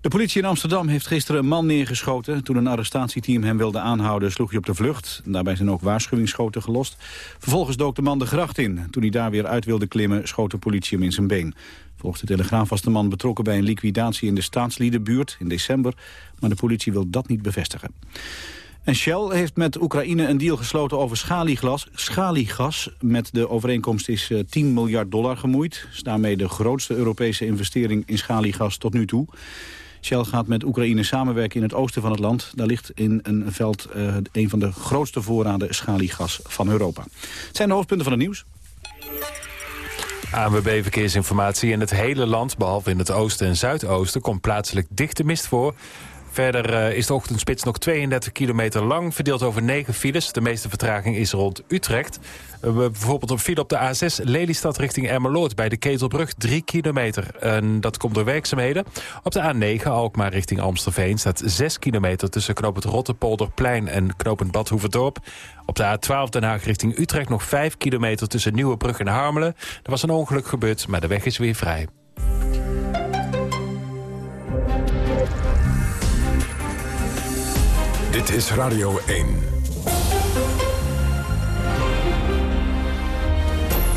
De politie in Amsterdam heeft gisteren een man neergeschoten. Toen een arrestatieteam hem wilde aanhouden sloeg hij op de vlucht. Daarbij zijn ook waarschuwingsschoten gelost. Vervolgens dook de man de gracht in. Toen hij daar weer uit wilde klimmen schoot de politie hem in zijn been. Volgens de Telegraaf was de man betrokken bij een liquidatie in de staatsliedenbuurt in december. Maar de politie wil dat niet bevestigen. En Shell heeft met Oekraïne een deal gesloten over schaliegas. Schaliegas met de overeenkomst is 10 miljard dollar gemoeid. Is daarmee de grootste Europese investering in schaliegas tot nu toe. Shell gaat met Oekraïne samenwerken in het oosten van het land. Daar ligt in een veld uh, een van de grootste voorraden schaliegas van Europa. Het zijn de hoofdpunten van het nieuws. ANWB Verkeersinformatie in het hele land, behalve in het oosten en zuidoosten... komt plaatselijk dichte mist voor. Verder uh, is de ochtendspits nog 32 kilometer lang, verdeeld over 9 files. De meeste vertraging is rond Utrecht. Uh, bijvoorbeeld een file op de A6 Lelystad richting Emmeloord... bij de Ketelbrug 3 kilometer. En dat komt door werkzaamheden. Op de A9 Alkmaar richting Amstelveen staat 6 kilometer... tussen knooppunt Rotterpolderplein en knooppunt Badhoevedorp. Op de A12 Den Haag richting Utrecht nog 5 kilometer... tussen Nieuwebrug en Harmelen. Er was een ongeluk gebeurd, maar de weg is weer vrij. Dit is Radio 1.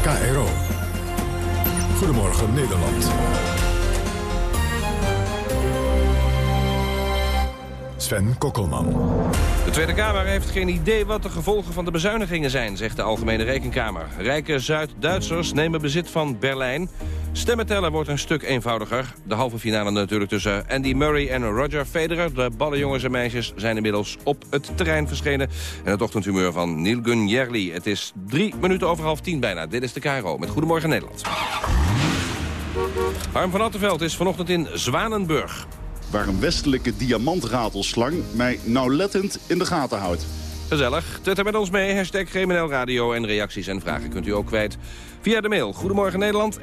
KRO. Goedemorgen Nederland. Sven Kokkelman. De Tweede Kamer heeft geen idee wat de gevolgen van de bezuinigingen zijn, zegt de Algemene Rekenkamer. Rijke Zuid-Duitsers nemen bezit van Berlijn. Stemmen tellen wordt een stuk eenvoudiger. De halve finale natuurlijk tussen Andy Murray en Roger Federer. De ballenjongens en meisjes zijn inmiddels op het terrein verschenen. En het ochtendhumeur van Neil Gunn Jerli. Het is drie minuten over half tien bijna. Dit is de KRO met Goedemorgen Nederland. Harm van Attenveld is vanochtend in Zwanenburg waar een westelijke diamantratelslang mij nauwlettend in de gaten houdt. Gezellig. Twitter met ons mee. Hashtag GMNL Radio. En reacties en vragen kunt u ook kwijt via de mail. Goedemorgen Nederland.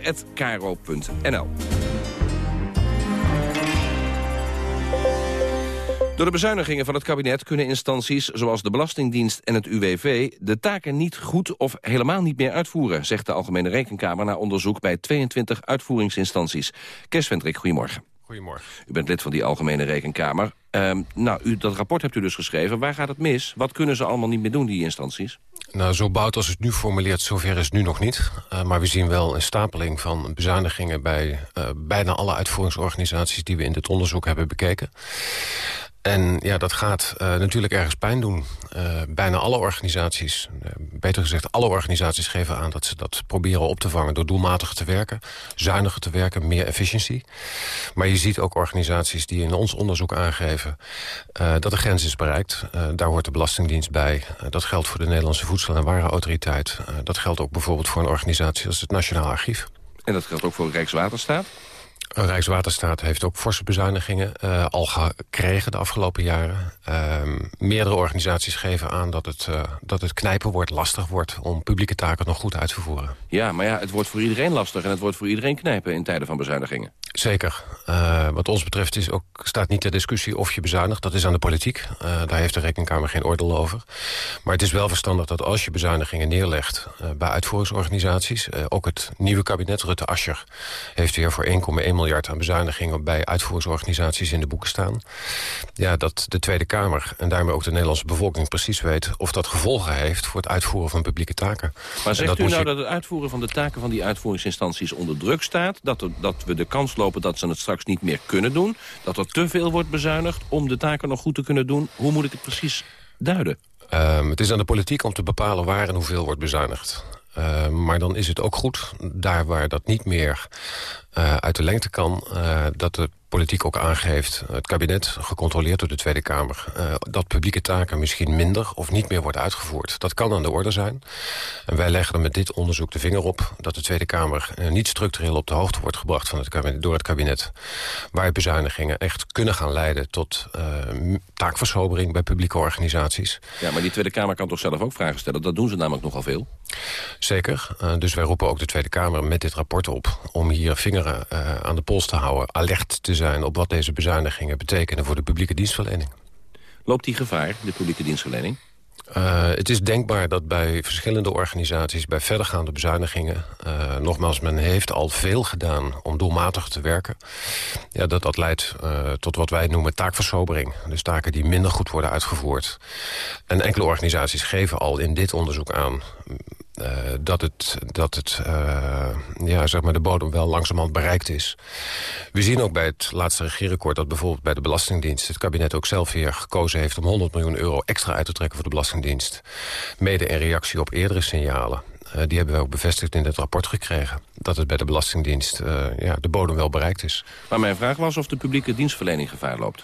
Door de bezuinigingen van het kabinet kunnen instanties zoals de Belastingdienst en het UWV de taken niet goed of helemaal niet meer uitvoeren, zegt de Algemene Rekenkamer na onderzoek bij 22 uitvoeringsinstanties. Kees Vendrik, goedemorgen. Goedemorgen. U bent lid van die Algemene Rekenkamer. Um, nou, u, dat rapport hebt u dus geschreven. Waar gaat het mis? Wat kunnen ze allemaal niet meer doen, die instanties? Nou, zo bout als het nu formuleert, zover is het nu nog niet. Uh, maar we zien wel een stapeling van bezuinigingen... bij uh, bijna alle uitvoeringsorganisaties die we in dit onderzoek hebben bekeken. En ja, dat gaat uh, natuurlijk ergens pijn doen. Uh, bijna alle organisaties, uh, beter gezegd alle organisaties geven aan... dat ze dat proberen op te vangen door doelmatiger te werken... zuiniger te werken, meer efficiëntie. Maar je ziet ook organisaties die in ons onderzoek aangeven... dat de grens is bereikt. daar hoort de Belastingdienst bij. dat geldt voor de Nederlandse Voedsel- en Warenautoriteit. dat geldt ook bijvoorbeeld voor een organisatie als het Nationaal Archief. En dat geldt ook voor Rijkswaterstaat? Rijkswaterstaat heeft ook forse bezuinigingen uh, al gekregen de afgelopen jaren. Uh, meerdere organisaties geven aan dat het, uh, dat het knijpen wordt, lastig wordt... om publieke taken nog goed uit te voeren. Ja, maar ja, het wordt voor iedereen lastig en het wordt voor iedereen knijpen in tijden van bezuinigingen. Zeker. Uh, wat ons betreft is ook, staat niet ter discussie of je bezuinigt. Dat is aan de politiek. Uh, daar heeft de Rekenkamer geen oordeel over. Maar het is wel verstandig dat als je bezuinigingen neerlegt... Uh, bij uitvoeringsorganisaties... ook het nieuwe kabinet Rutte-Ascher... heeft weer voor 1,1 miljard aan bezuinigingen... bij uitvoeringsorganisaties in de boeken staan. Ja, dat de Tweede Kamer en daarmee ook de Nederlandse bevolking precies weet... of dat gevolgen heeft voor het uitvoeren van publieke taken. Maar zegt u nou je... dat het uitvoeren van de taken van die uitvoeringsinstanties onder druk staat? Dat, er, dat we de kans lopen dat ze het straks niet meer kunnen doen. Dat er te veel wordt bezuinigd om de taken nog goed te kunnen doen. Hoe moet ik het precies duiden? Um, het is aan de politiek om te bepalen waar en hoeveel wordt bezuinigd. Uh, maar dan is het ook goed, daar waar dat niet meer uh, uit de lengte kan... Uh, dat de politiek ook aangeeft, het kabinet, gecontroleerd door de Tweede Kamer... Uh, dat publieke taken misschien minder of niet meer worden uitgevoerd. Dat kan aan de orde zijn. En wij leggen er met dit onderzoek de vinger op... dat de Tweede Kamer niet structureel op de hoogte wordt gebracht van het kabinet, door het kabinet... waar bezuinigingen echt kunnen gaan leiden tot taakversobering bij publieke organisaties. Ja, maar die Tweede Kamer kan toch zelf ook vragen stellen? Dat doen ze namelijk nogal veel. Zeker. dus wij roepen ook de Tweede Kamer met dit rapport op... om hier vingeren aan de pols te houden, alert te zijn op wat deze bezuinigingen betekenen voor de publieke dienstverlening. Loopt die gevaar, de publieke dienstverlening? Uh, het is denkbaar dat bij verschillende organisaties... bij verdergaande bezuinigingen... Uh, nogmaals, men heeft al veel gedaan om doelmatig te werken... Ja, dat dat leidt uh, tot wat wij noemen taakversobering. Dus taken die minder goed worden uitgevoerd. En enkele organisaties geven al in dit onderzoek aan... Uh, dat, het, dat het, uh, ja, zeg maar de bodem wel langzamerhand bereikt is. We zien ook bij het laatste regeerakkoord dat bijvoorbeeld bij de Belastingdienst... het kabinet ook zelf weer gekozen heeft om 100 miljoen euro extra uit te trekken voor de Belastingdienst. Mede in reactie op eerdere signalen. Uh, die hebben we ook bevestigd in het rapport gekregen. Dat het bij de Belastingdienst uh, ja, de bodem wel bereikt is. Maar mijn vraag was of de publieke dienstverlening gevaar loopt.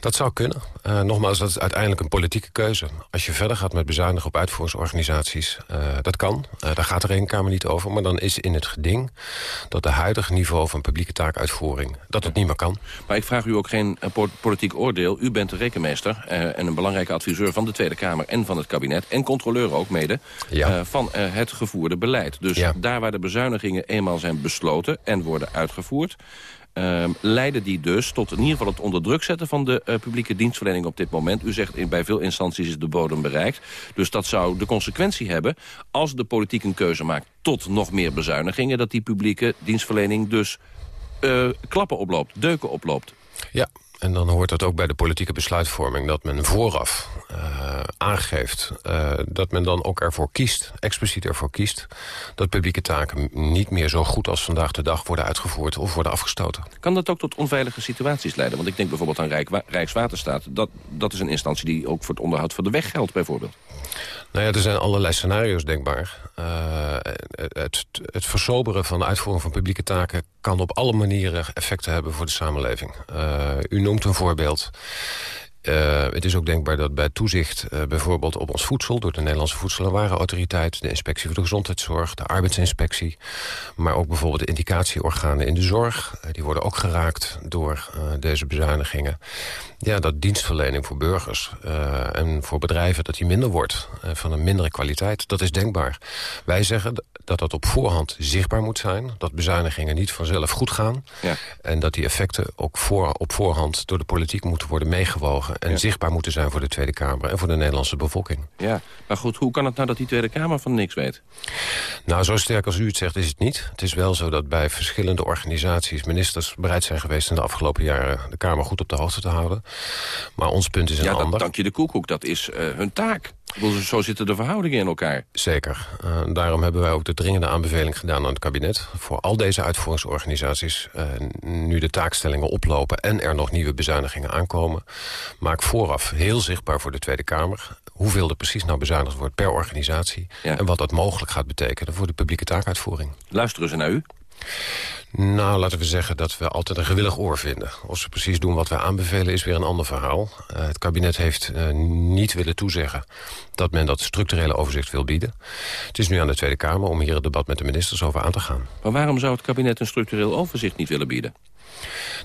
Dat zou kunnen. Uh, nogmaals, dat is uiteindelijk een politieke keuze. Als je verder gaat met bezuinigen op uitvoeringsorganisaties, dat kan. daar gaat de Rekenkamer niet over. Maar dan is in het geding dat de huidige niveau van publieke taakuitvoering... dat het niet meer kan. Maar ik vraag u ook geen politiek oordeel. U bent de rekenmeester en een belangrijke adviseur van de Tweede Kamer... en van het kabinet en controleur ook mede ja. van het gevoerde beleid. Dus ja. daar waar de bezuinigingen eenmaal zijn besloten en worden uitgevoerd... Uh, leiden die dus tot in ieder geval het onder druk zetten van de uh, publieke dienstverlening op dit moment. U zegt in, bij veel instanties is de bodem bereikt. Dus dat zou de consequentie hebben als de politiek een keuze maakt tot nog meer bezuinigingen. Dat die publieke dienstverlening dus uh, klappen oploopt, deuken oploopt. Ja, en dan hoort het ook bij de politieke besluitvorming... dat men vooraf uh, aangeeft uh, dat men dan ook ervoor kiest... expliciet ervoor kiest... dat publieke taken niet meer zo goed als vandaag de dag... worden uitgevoerd of worden afgestoten. Kan dat ook tot onveilige situaties leiden? Want ik denk bijvoorbeeld aan Rijk, Rijkswaterstaat. Dat, dat is een instantie die ook voor het onderhoud van de weg geldt bijvoorbeeld. Nou ja, er zijn allerlei scenario's denkbaar. Uh, het, het versoberen van de uitvoering van publieke taken... kan op alle manieren effecten hebben voor de samenleving. U noemt een voorbeeld. Uh, het is ook denkbaar dat bij toezicht uh, bijvoorbeeld op ons voedsel... door de Nederlandse Voedsel- en Warenautoriteit... de Inspectie voor de Gezondheidszorg, de Arbeidsinspectie... maar ook bijvoorbeeld de indicatieorganen in de zorg... Uh, die worden ook geraakt door deze bezuinigingen. Ja, dat dienstverlening voor burgers en voor bedrijven... dat die minder wordt, van een mindere kwaliteit, dat is denkbaar. Wij zeggen dat dat op voorhand zichtbaar moet zijn... dat bezuinigingen niet vanzelf goed gaan... Ja. en dat die effecten ook voor, op voorhand door de politiek moeten worden meegewogen en ja. zichtbaar moeten zijn voor de Tweede Kamer... en voor de Nederlandse bevolking. Ja, maar goed, hoe kan het nou dat die Tweede Kamer van niks weet? Nou, zo sterk als u het zegt is het niet. Het is wel zo dat bij verschillende organisaties... ministers bereid zijn geweest in de afgelopen jaren... de Kamer goed op de hoogte te houden. Maar ons punt is een ja, ander. Ja, dank je de koekoek, dat is uh, hun taak. Zo zitten de verhoudingen in elkaar. Zeker. Uh, daarom hebben wij ook de dringende aanbeveling gedaan aan het kabinet... voor al deze uitvoeringsorganisaties uh, nu de taakstellingen oplopen... en er nog nieuwe bezuinigingen aankomen... maak vooraf heel zichtbaar voor de Tweede Kamer... hoeveel er precies nou bezuinigd wordt per organisatie... en wat dat mogelijk gaat betekenen voor de publieke taakuitvoering. Luisteren ze naar u? Nou, laten we zeggen dat we altijd een gewillig oor vinden. Of ze precies doen wat wij aanbevelen is weer een ander verhaal. Uh, het kabinet heeft uh, niet willen toezeggen dat men dat structurele overzicht wil bieden. Het is nu aan de Tweede Kamer om hier het debat met de ministers over aan te gaan. Maar waarom zou het kabinet een structureel overzicht niet willen bieden?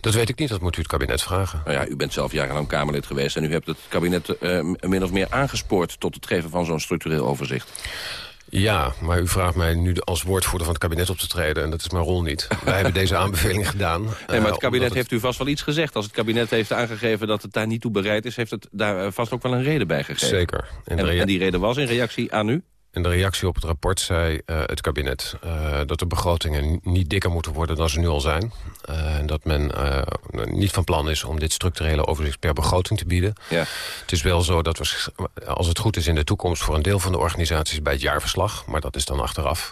Dat weet ik niet, dat moet u het kabinet vragen. Nou ja, u bent zelf jarenlang Kamerlid geweest... en u hebt het kabinet uh, min of meer aangespoord... tot het geven van zo'n structureel overzicht. Ja, maar u vraagt mij nu als woordvoerder van het kabinet op te treden... en dat is mijn rol niet. Wij hebben deze aanbeveling gedaan. Nee, maar het kabinet het... heeft u vast wel iets gezegd. Als het kabinet heeft aangegeven dat het daar niet toe bereid is... heeft het daar vast ook wel een reden bij gegeven. Zeker. En, en, en die reden was in reactie aan u? In de reactie op het rapport zei uh, het kabinet uh, dat de begrotingen niet dikker moeten worden dan ze nu al zijn. Uh, en dat men niet van plan is om dit structurele overzicht per begroting te bieden. Ja. Het is wel zo dat we, als het goed is in de toekomst voor een deel van de organisaties bij het jaarverslag, maar dat is dan achteraf,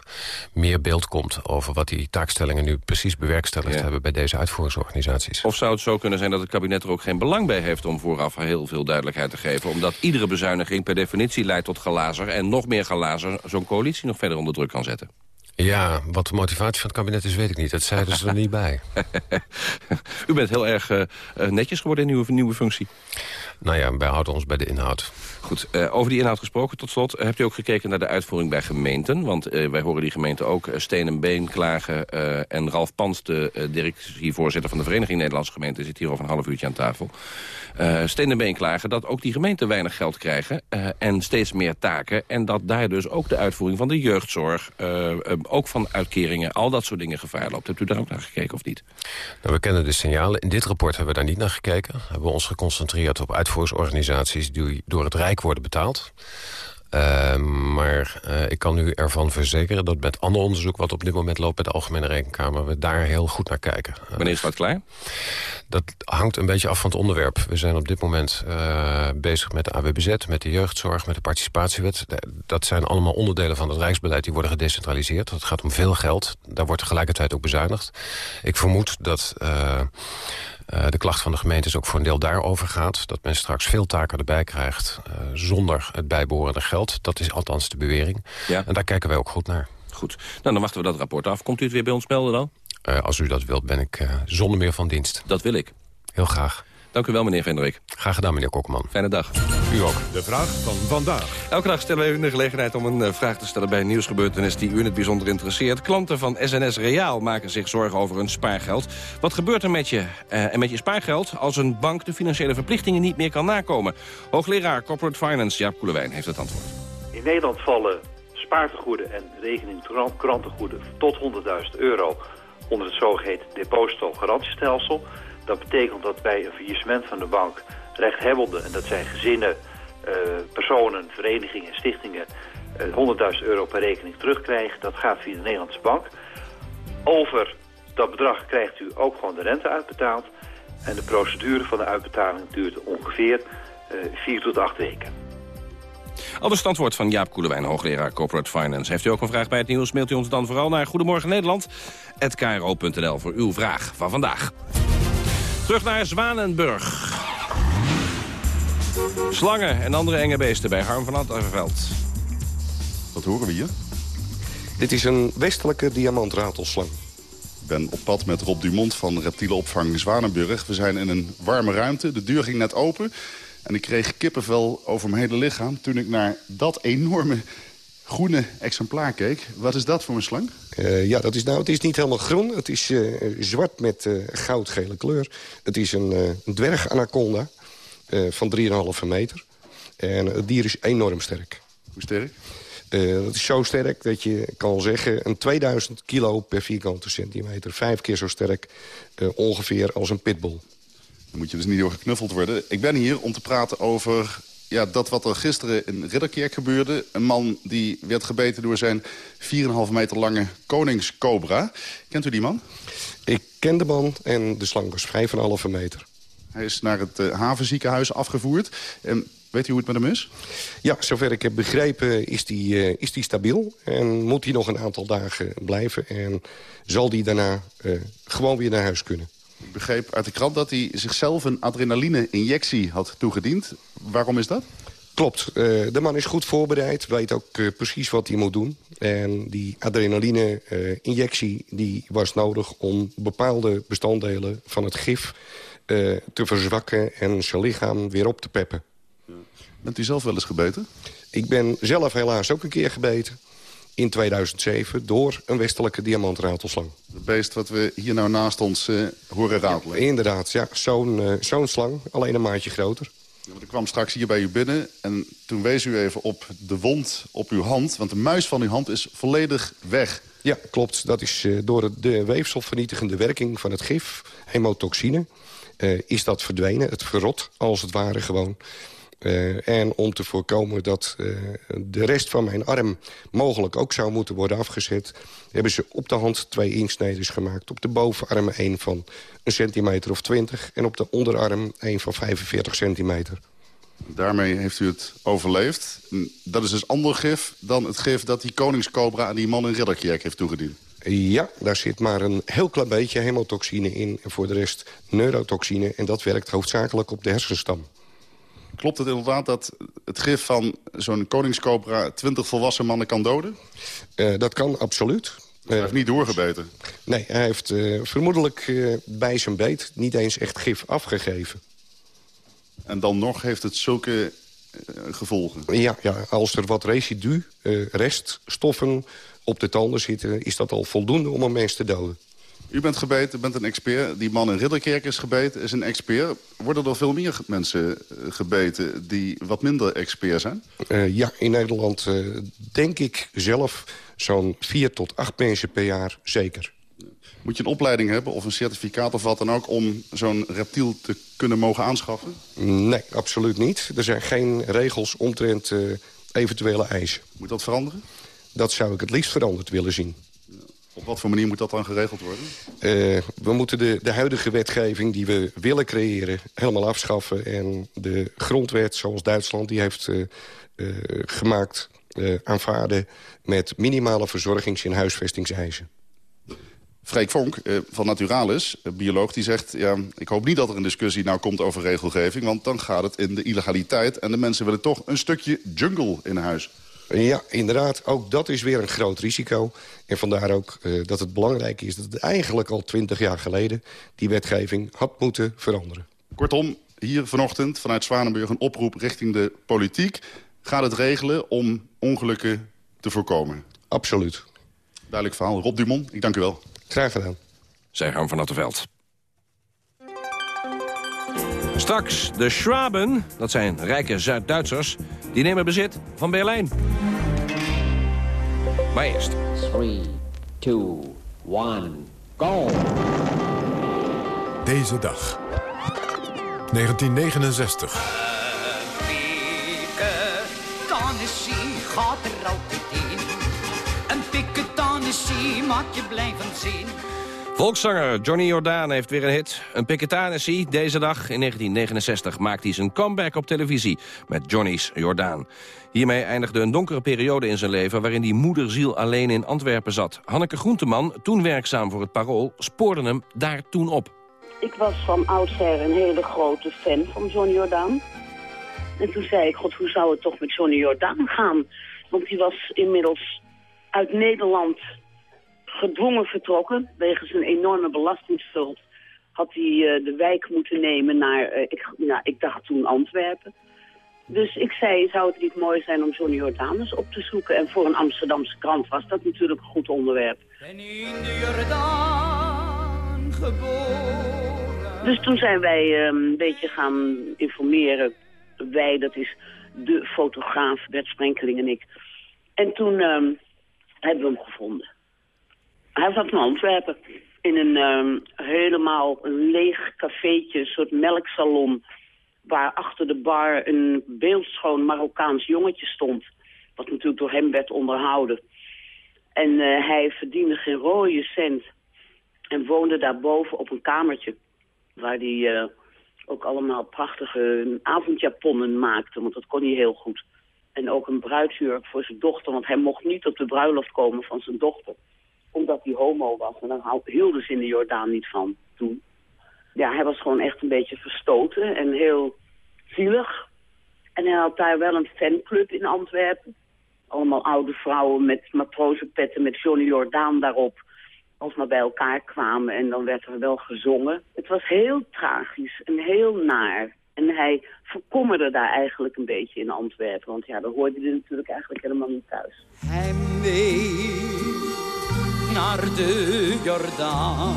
meer beeld komt over wat die taakstellingen nu precies bewerkstelligd ja. hebben bij deze uitvoeringsorganisaties. Of zou het zo kunnen zijn dat het kabinet er ook geen belang bij heeft om vooraf heel veel duidelijkheid te geven? Omdat iedere bezuiniging per definitie leidt tot gelazer en nog meer gelazer zo'n coalitie nog verder onder druk kan zetten. Ja, wat de motivatie van het kabinet is, weet ik niet. Dat zeiden ze er niet bij. U bent heel erg uh, netjes geworden in uw nieuwe functie. Nou ja, wij houden ons bij de inhoud. Goed, uh, over die inhoud gesproken tot slot. Hebt u ook gekeken naar de uitvoering bij gemeenten? Want uh, wij horen die gemeenten ook Steen en Been klagen. En Ralf Pans, de directievoorzitter van de Vereniging Nederlandse Gemeenten... zit hier over een half uurtje aan tafel. Steen en Been klagen dat ook die gemeenten weinig geld krijgen... en steeds meer taken. En dat daar dus ook de uitvoering van de jeugdzorg... ook van uitkeringen, al dat soort dingen gevaar loopt. Hebt u daar ook naar gekeken of niet? Nou, we kennen de signalen. In dit rapport hebben we daar niet naar gekeken. We hebben ons geconcentreerd op uitvoeringsorganisaties... die door het Rijk worden betaald. Uh, maar uh, ik kan u ervan verzekeren dat met ander onderzoek... wat op dit moment loopt bij de Algemene Rekenkamer... we daar heel goed naar kijken. Wanneer is dat klaar? Dat hangt een beetje af van het onderwerp. We zijn op dit moment uh, bezig met de AWBZ, met de jeugdzorg... met de participatiewet. Dat zijn allemaal onderdelen van het Rijksbeleid... die worden gedecentraliseerd. Het gaat om veel geld. Daar wordt tegelijkertijd ook bezuinigd. Ik vermoed dat... Uh, de klacht van de gemeente is ook voor een deel daarover gaat. Dat men straks veel taken erbij krijgt uh, zonder het bijbehorende geld. Dat is althans de bewering. Ja. En daar kijken wij ook goed naar. Goed. Nou, dan wachten we dat rapport af. Komt u het weer bij ons melden dan? Uh, als u dat wilt, ben ik zonder meer van dienst. Dat wil ik. Heel graag. Dank u wel, meneer Vendrik. Graag gedaan, meneer Kokman. Fijne dag. U ook. De vraag van vandaag. Elke dag stellen we u de gelegenheid om een vraag te stellen... bij een nieuwsgebeurtenis die u in het bijzonder interesseert. Klanten van SNS Reaal maken zich zorgen over hun spaargeld. Wat gebeurt er met je uh, en met je spaargeld... als een bank de financiële verplichtingen niet meer kan nakomen? Hoogleraar Corporate Finance Jaap Koelewijn heeft het antwoord. In Nederland vallen spaartegoeden en rekening krantengoeden... tot 100.000 euro onder het zogeheten depositogarantiestelsel... Dat betekent dat bij een faillissement van de bank rechthebbenden, en dat zijn gezinnen, uh, personen, verenigingen, stichtingen, uh, 100.000 euro per rekening terugkrijgen. Dat gaat via de Nederlandse bank. Over dat bedrag krijgt u ook gewoon de rente uitbetaald. En de procedure van de uitbetaling duurt ongeveer uh, 4 tot 8 weken. Al de standwoord van Jaap Koelewijn, hoogleraar Corporate Finance. Heeft u ook een vraag bij het nieuws, mailt u ons dan vooral naar Goedemorgen Nederland. voor uw vraag van vandaag. Terug naar Zwanenburg. Slangen en andere enge beesten bij Harm van Attenveld. Wat horen we hier? Dit is een westelijke diamantratelslang. Ik ben op pad met Rob Dumont van reptielenopvang Zwanenburg. We zijn in een warme ruimte. De deur ging net open. En ik kreeg kippenvel over mijn hele lichaam... toen ik naar dat enorme groene exemplaar keek. Wat is dat voor een slang? Uh, ja, dat is, nou, het is niet helemaal groen. Het is uh, zwart met uh, goudgele kleur. Het is een, een dwerganaconda van 3,5 meter. En het dier is enorm sterk. Hoe sterk? dat is zo sterk dat je kan zeggen... een 2000 kilo per vierkante centimeter. Vijf keer zo sterk ongeveer als een pitbull. Dan moet je dus niet door geknuffeld worden. Ik ben hier om te praten over ja, dat wat er gisteren in Ridderkerk gebeurde. Een man die werd gebeten door zijn 4,5 meter lange koningscobra. Kent u die man? Ik ken de man en de slang was 5,5 meter. Hij is naar het uh, havenziekenhuis afgevoerd. En Weet u hoe het met hem is? Ja, zover ik heb begrepen is die, uh, is die stabiel. En moet hij nog een aantal dagen blijven. En zal die daarna uh, gewoon weer naar huis kunnen. Ik begreep uit de krant dat hij zichzelf een adrenaline-injectie had toegediend. Waarom is dat? Klopt. Uh, de man is goed voorbereid. Weet ook uh, precies wat hij moet doen. En die adrenaline-injectie die was nodig om bepaalde bestanddelen van het gif te verzwakken en zijn lichaam weer op te peppen. Bent u zelf wel eens gebeten? Ik ben zelf helaas ook een keer gebeten. In 2007 door een westelijke diamantratelslang. Het beest wat we hier nou naast ons uh, horen ratelen. Ja, inderdaad, ja. Zo'n uh, zo'n slang, alleen een maatje groter. Ja, ik kwam straks hier bij u binnen en toen wees u even op de wond op uw hand. Want de muis van uw hand is volledig weg. Ja, klopt. Dat is uh, door de weefselvernietigende werking van het gif, hemotoxine... is dat verdwenen. Het verrot, als het ware gewoon. Uh, en om te voorkomen dat uh, de rest van mijn arm mogelijk ook zou moeten worden afgezet... hebben ze op de hand twee insneders gemaakt. Op de bovenarm een van een centimeter of 20 en op de onderarm een van 45 centimeter. Daarmee heeft u het overleefd. Dat is dus ander gif dan het gif dat die koningscobra aan die man in Ridderkerk heeft toegediend. Ja, daar zit maar een heel klein beetje hemotoxine in. En voor de rest neurotoxine. En dat werkt hoofdzakelijk op de hersenstam. Klopt het inderdaad dat het gif van zo'n koningscobra... 20 volwassen mannen kan doden? Uh, dat kan, absoluut. Hij heeft niet doorgebeten? Nee, hij heeft uh, vermoedelijk uh, bij zijn beet niet eens echt gif afgegeven. En dan nog heeft het zulke gevolgen? Ja, ja, als er wat residu, reststoffen op de tanden zitten... is dat al voldoende om een mens te doden. U bent gebeten, bent een expert. Die man in Ridderkerk is gebeten, is een expert. Worden er veel meer mensen gebeten die wat minder expert zijn? Uh, ja, in Nederland uh, denk ik zelf zo'n vier tot acht mensen per jaar zeker. Moet je een opleiding hebben of een certificaat of wat dan ook... om zo'n reptiel te kunnen mogen aanschaffen? Nee, absoluut niet. Er zijn geen regels omtrent uh, eventuele eisen. Moet dat veranderen? Dat zou ik het liefst veranderd willen zien. Op wat voor manier moet dat dan geregeld worden? Uh, we moeten de, de huidige wetgeving die we willen creëren helemaal afschaffen. En de grondwet, zoals Duitsland die heeft uh, uh, gemaakt, aanvaarden... met minimale verzorgings- en huisvestingseisen. Freek Vonk van Naturalis, bioloog, die zegt... Ja, ik hoop niet dat er een discussie nou komt over regelgeving... want dan gaat het in de illegaliteit... en de mensen willen toch een stukje jungle in huis. Ja, inderdaad. Ook dat is weer een groot risico. En vandaar ook uh, dat het belangrijk is dat het eigenlijk al twintig jaar geleden... die wetgeving had moeten veranderen. Kortom, hier vanochtend vanuit Zwanenburg een oproep richting de politiek. Gaat het regelen om ongelukken te voorkomen? Absoluut. Duidelijk verhaal. Rob Dumont, ik dank u wel. Graag gedaan. Zij gaan van Attenveld. Straks de Schwaben, dat zijn rijke Zuid-Duitsers... die nemen bezit van Berlijn. Maar eerst. 3, 2, 1, go! Deze dag. 1969. Tennessee gaat er altijd in. Een pikke Tennessee maakt je blij van zin. Volkszanger Johnny Jordaan heeft weer een hit. Een Piketanessie. Deze dag in 1969 maakt hij zijn comeback op televisie met Johnny's Jordaan. Hiermee eindigde een donkere periode in zijn leven... waarin die moederziel alleen in Antwerpen zat. Hanneke Groenteman, toen werkzaam voor het Parool, spoorde hem daar toen op. Ik was van oudsher een hele grote fan van Johnny Jordaan. En toen zei ik, god, hoe zou het toch met Johnny Jordaan gaan? Want die was inmiddels uit Nederland gedwongen vertrokken. Wegens een enorme belastingsschuld had hij uh, de wijk moeten nemen naar, uh, ik, nou, ik dacht toen Antwerpen. Dus ik zei, zou het niet mooi zijn om Johnny Jordanus op te zoeken? En voor een Amsterdamse krant was dat natuurlijk een goed onderwerp. En in de Jordaan geboren. Dus toen zijn wij um, een beetje gaan informeren. Wij, dat is de fotograaf, Bert Sprenkeling en ik. En toen um, hebben we hem gevonden. Hij zat in Antwerpen. In een um, helemaal leeg cafeetje, een soort melksalon waar achter de bar een beeldschoon Marokkaans jongetje stond. Wat natuurlijk door hem werd onderhouden. En uh, hij verdiende geen rode cent. En woonde daarboven op een kamertje. Waar hij uh, ook allemaal prachtige avondjaponnen maakte, want dat kon hij heel goed. En ook een bruidsjurk voor zijn dochter, want hij mocht niet op de bruiloft komen van zijn dochter. Omdat hij homo was. En daar hielden ze in de Jordaan niet van toen. Ja, hij was gewoon echt een beetje verstoten en heel zielig. En hij had daar wel een fanclub in Antwerpen. Allemaal oude vrouwen met matrozenpetten met Johnny Jordaan daarop. Als maar bij elkaar kwamen en dan werd er wel gezongen. Het was heel tragisch en heel naar. En hij verkommerde daar eigenlijk een beetje in Antwerpen. Want ja, daar hoorde hij natuurlijk eigenlijk helemaal niet thuis. Heimwee naar de Jordaan.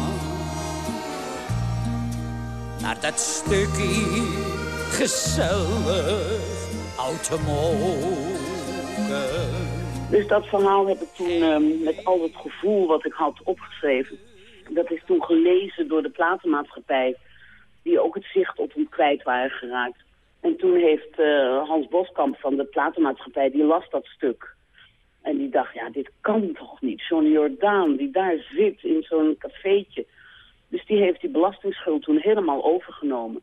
Naar dat stukje gezellig mogen. Dus dat verhaal heb ik toen ehm, met al het gevoel wat ik had opgeschreven. Dat is toen gelezen door de platenmaatschappij. Die ook het zicht op hem kwijt waren geraakt. En toen heeft uh, Hans Boskamp van de platenmaatschappij, die las dat stuk. En die dacht, ja, dit kan toch niet. Zo'n Jordaan die daar zit in zo'n cafeetje. Dus die heeft die belastingsschuld toen helemaal overgenomen.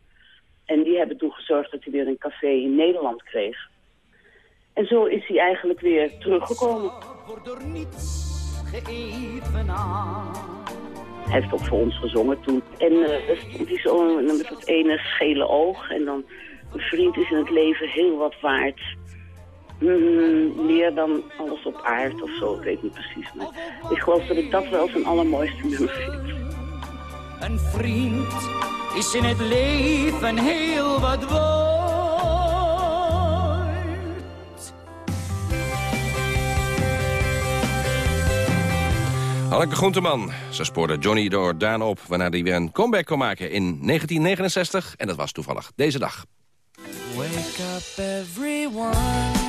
En die hebben toen gezorgd dat hij weer een café in Nederland kreeg. En zo is hij eigenlijk weer teruggekomen. Hij heeft ook voor ons gezongen toen. En uh, stond hij zo met dat ene schele oog. En dan, een vriend is in het leven heel wat waard. Mm, meer dan alles op aard of zo, ik weet niet precies. Maar ik geloof dat ik dat wel zijn allermooiste nummer vind. Een vriend is in het leven heel wat waard. Hanneke Groenteman. Ze spoorde Johnny Jordaan op waarna hij weer een comeback kon maken in 1969. En dat was toevallig deze dag. Wake up everyone.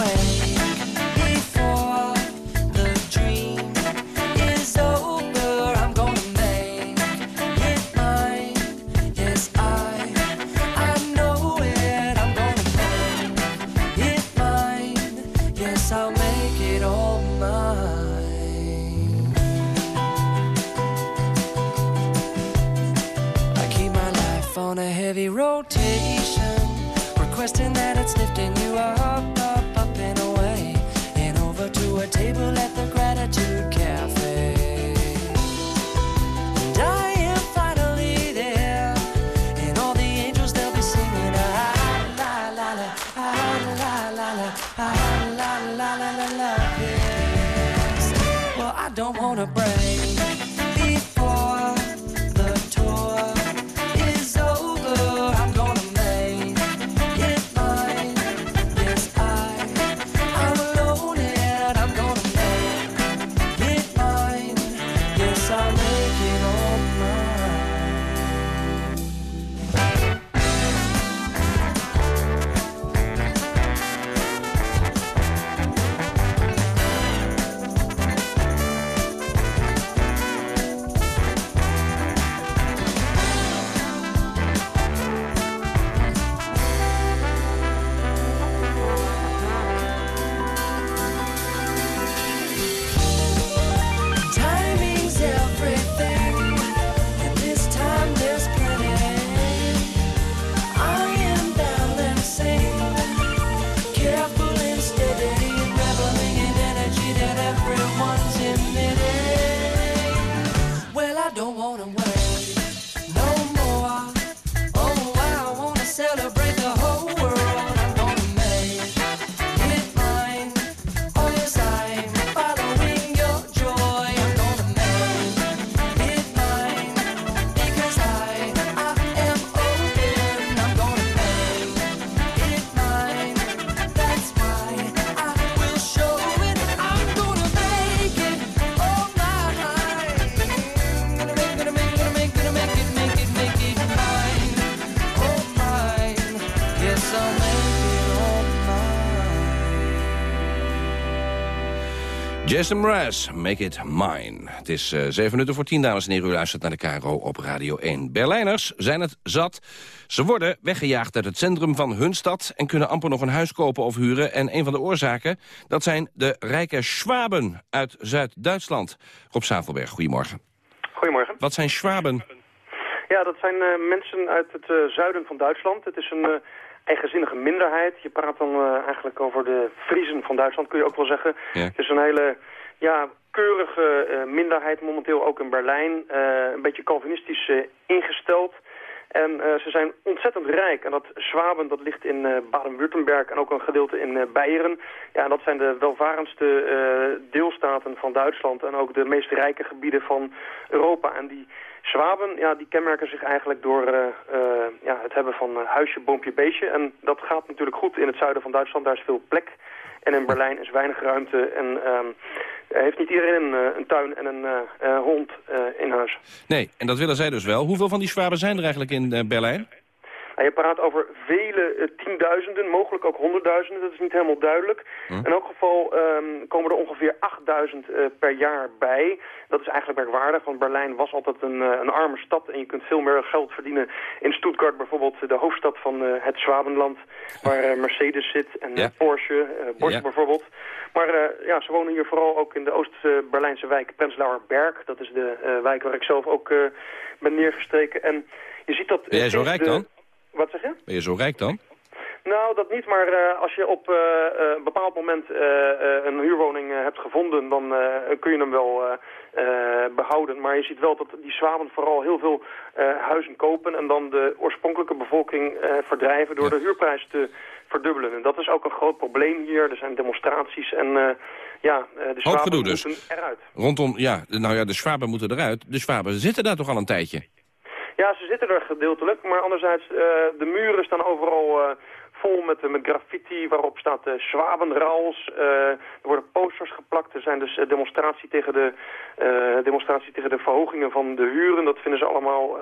Jason Mraz, Make It Mine. Het is uh, zeven minuten voor tien, dames en heren. U luistert naar de KRO op Radio 1. Berlijners zijn het zat. Ze worden weggejaagd uit het centrum van hun stad... en kunnen amper nog een huis kopen of huren. En een van de oorzaken, dat zijn de rijke Schwaben uit Zuid-Duitsland. Rob Zavelberg, goedemorgen. Goedemorgen. Wat zijn Schwaben? Ja, dat zijn uh, mensen uit het uh, zuiden van Duitsland. Het is een eigenzinnige minderheid. Je praat dan eigenlijk over de Friezen van Duitsland, kun je ook wel zeggen. Ja. Het is een hele ja, keurige minderheid, momenteel ook in Berlijn. een beetje calvinistisch ingesteld. En ze zijn ontzettend rijk. En dat Schwaben, dat ligt in Baden-Württemberg en ook een gedeelte in Beieren. Ja, dat zijn de welvarendste deelstaten van Duitsland en ook de meest rijke gebieden van Europa. En die Schwaben, ja, die kenmerken zich eigenlijk door ja, het hebben van huisje, boompje, beestje. En dat gaat natuurlijk goed in het zuiden van Duitsland. Daar is veel plek. En in Berlijn is weinig ruimte en um, heeft niet iedereen een, een tuin en een uh, hond in huis. Nee, en dat willen zij dus wel. Hoeveel van die Schwaben zijn er eigenlijk in Berlijn? Je praat over vele tienduizenden, mogelijk ook honderdduizenden, dat is niet helemaal duidelijk. Hm. In elk geval um, komen er ongeveer 8000 per jaar bij. Dat is eigenlijk merkwaardig, want Berlijn was altijd een, een arme stad en je kunt veel meer geld verdienen in Stuttgart, bijvoorbeeld de hoofdstad van het Zwabenland, waar Mercedes zit en Ja. Porsche, Bosch Ja. bijvoorbeeld. Maar uh, ja, ze wonen hier vooral ook in de Oost-Berlijnse wijk Prenzlauer Berg. Dat is de uh, wijk waar ik zelf ook uh, ben neergestreken. En je ziet dat... Ben jij zo rijk de- dan? Wat zeg je? Ben je zo rijk dan? Nou, dat niet, maar uh, als je op uh, uh, een bepaald moment uh, een huurwoning hebt gevonden, dan kun je hem wel behouden. Maar je ziet wel dat die zwaben vooral heel veel huizen kopen en dan de oorspronkelijke bevolking verdrijven door de huurprijs te verdubbelen. En dat is ook een groot probleem hier. Er zijn demonstraties en ja, de zwaben dus. moeten eruit. Rondom, ja, nou ja, de Schwaben moeten eruit. De Schwaben zitten daar toch al een tijdje? Ja, ze zitten er gedeeltelijk, maar anderzijds, uh, de muren staan overal uh, vol met, uh, met graffiti waarop staat uh, er worden posters geplakt. Er zijn dus demonstratie tegen de, demonstratie tegen de verhogingen van de huren. Dat vinden ze allemaal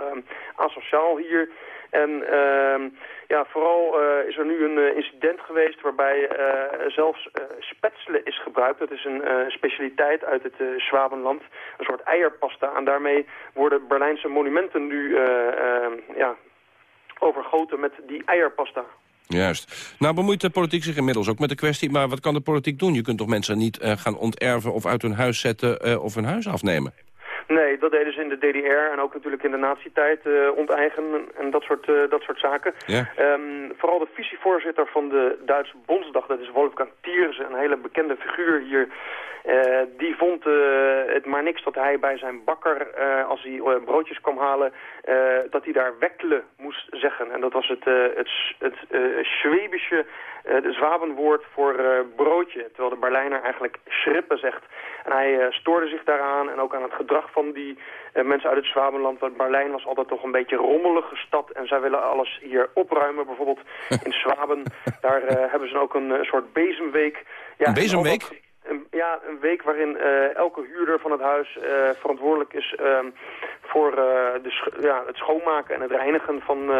asociaal hier. En uh, ja, vooral uh, is er nu een uh, incident geweest waarbij uh, zelfs spetselen is gebruikt. Dat is een specialiteit uit het Zwabenland, een soort eierpasta. En daarmee worden Berlijnse monumenten nu uh, ja, overgoten met die eierpasta. Juist. Nou bemoeit de politiek zich inmiddels ook met de kwestie. Maar wat kan de politiek doen? Je kunt toch mensen niet gaan onterven of uit hun huis zetten of hun huis afnemen? Nee, dat deden ze in de DDR en ook natuurlijk in de nazi-tijd uh, onteigenen en dat soort, uh, dat soort zaken. Ja. Um, vooral de visievoorzitter van de Duitse Bondsdag, dat is Wolfgang Thierse, een hele bekende figuur hier. Uh, die vond het maar niks dat hij bij zijn bakker, als hij broodjes kwam halen, dat hij daar wekkelen moest zeggen. En dat was het, het, het Schwäbische, de zwabenwoord voor broodje. Terwijl de Berlijner eigenlijk schrippen zegt. En hij stoorde zich daaraan en ook aan het gedrag van die mensen uit het Zwabenland. Want Berlijn was altijd toch een beetje een rommelige stad. En zij willen alles hier opruimen. Bijvoorbeeld in Zwaben, daar hebben ze ook een, een soort bezemweek. Ja, een bezemweek? Een, ja, een week waarin uh, elke huurder van het huis verantwoordelijk is um, voor de sch ja, het schoonmaken en het reinigen van,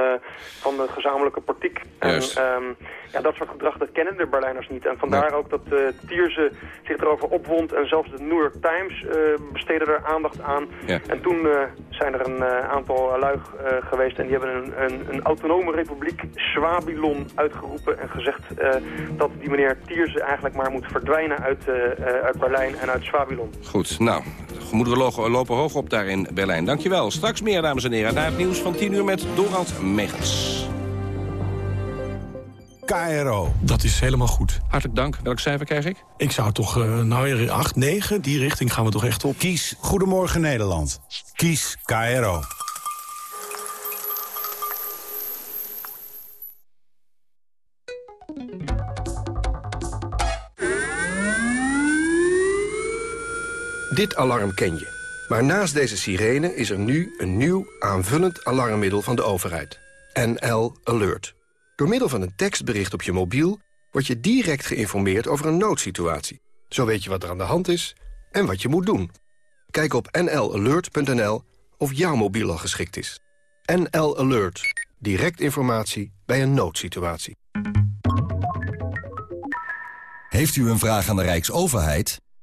van de gezamenlijke portiek. En um, ja, dat soort gedrag, dat kennen de Berlijners niet. En vandaar ook dat uh, Tierse zich erover opwond. En zelfs de New York Times besteedde er aandacht aan. Ja. En toen zijn er een aantal luig geweest. En die hebben een, een, een autonome republiek, Swabilon, uitgeroepen. En gezegd dat die meneer Tierse eigenlijk maar moet verdwijnen uit, uit Berlijn en uit Swabilon. Goed, nou, gemoederen lopen hoog op daar in Berlijn. Dankjewel. Straks meer, dames en heren. Naar het nieuws van 10 uur met Dorald Megens. KRO. Dat is helemaal goed. Hartelijk dank. Welk cijfer krijg ik? Ik zou toch, uh, nou 8, 9, die richting gaan we toch echt op. Kies Goedemorgen Nederland. Kies KRO. Dit alarm ken je. Maar naast deze sirene is er nu een nieuw aanvullend alarmmiddel van de overheid. NL Alert. Door middel van een tekstbericht op je mobiel word je direct geïnformeerd over een noodsituatie. Zo weet je wat er aan de hand is en wat je moet doen. Kijk op nlalert.nl of jouw mobiel al geschikt is. NL Alert. Direct informatie bij een noodsituatie. Heeft u een vraag aan de Rijksoverheid?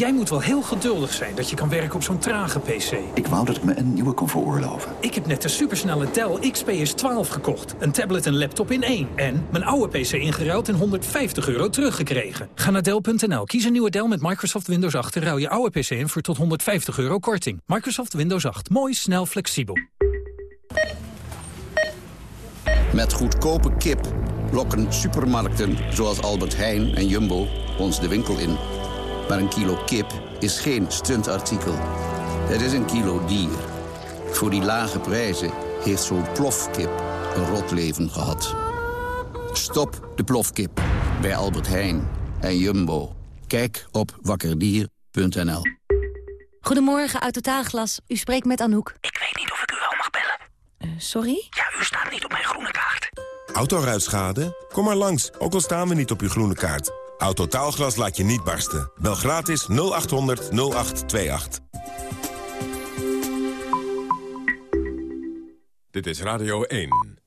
Jij moet wel heel geduldig zijn dat je kan werken op zo'n trage PC. Ik wou dat ik me een nieuwe kon veroorloven. Ik heb net de supersnelle Dell XPS 12 gekocht. Een tablet en laptop in één. En mijn oude PC ingeruild en 150 euro teruggekregen. Ga naar Dell.nl, kies een nieuwe Dell met Microsoft Windows 8... en ruil je oude PC in voor tot 150 euro korting. Microsoft Windows 8. Mooi, snel, flexibel. Met goedkope kip lokken supermarkten zoals Albert Heijn en Jumbo ons de winkel in... Maar een kilo kip is geen stuntartikel. Het is een kilo dier. Voor die lage prijzen heeft zo'n plofkip een rot leven gehad. Stop de plofkip bij Albert Heijn en Jumbo. Kijk op wakkerdier.nl. Goedemorgen, uit Totaalglas. U spreekt met Anouk. Ik weet niet of ik u wel mag bellen. Uh, sorry? Ja, u staat niet op mijn groene kaart. Autoruitschade? Kom maar langs, ook al staan we niet op uw groene kaart. Autotaalglas laat je niet barsten. Bel gratis 0800 0828. Dit is Radio 1.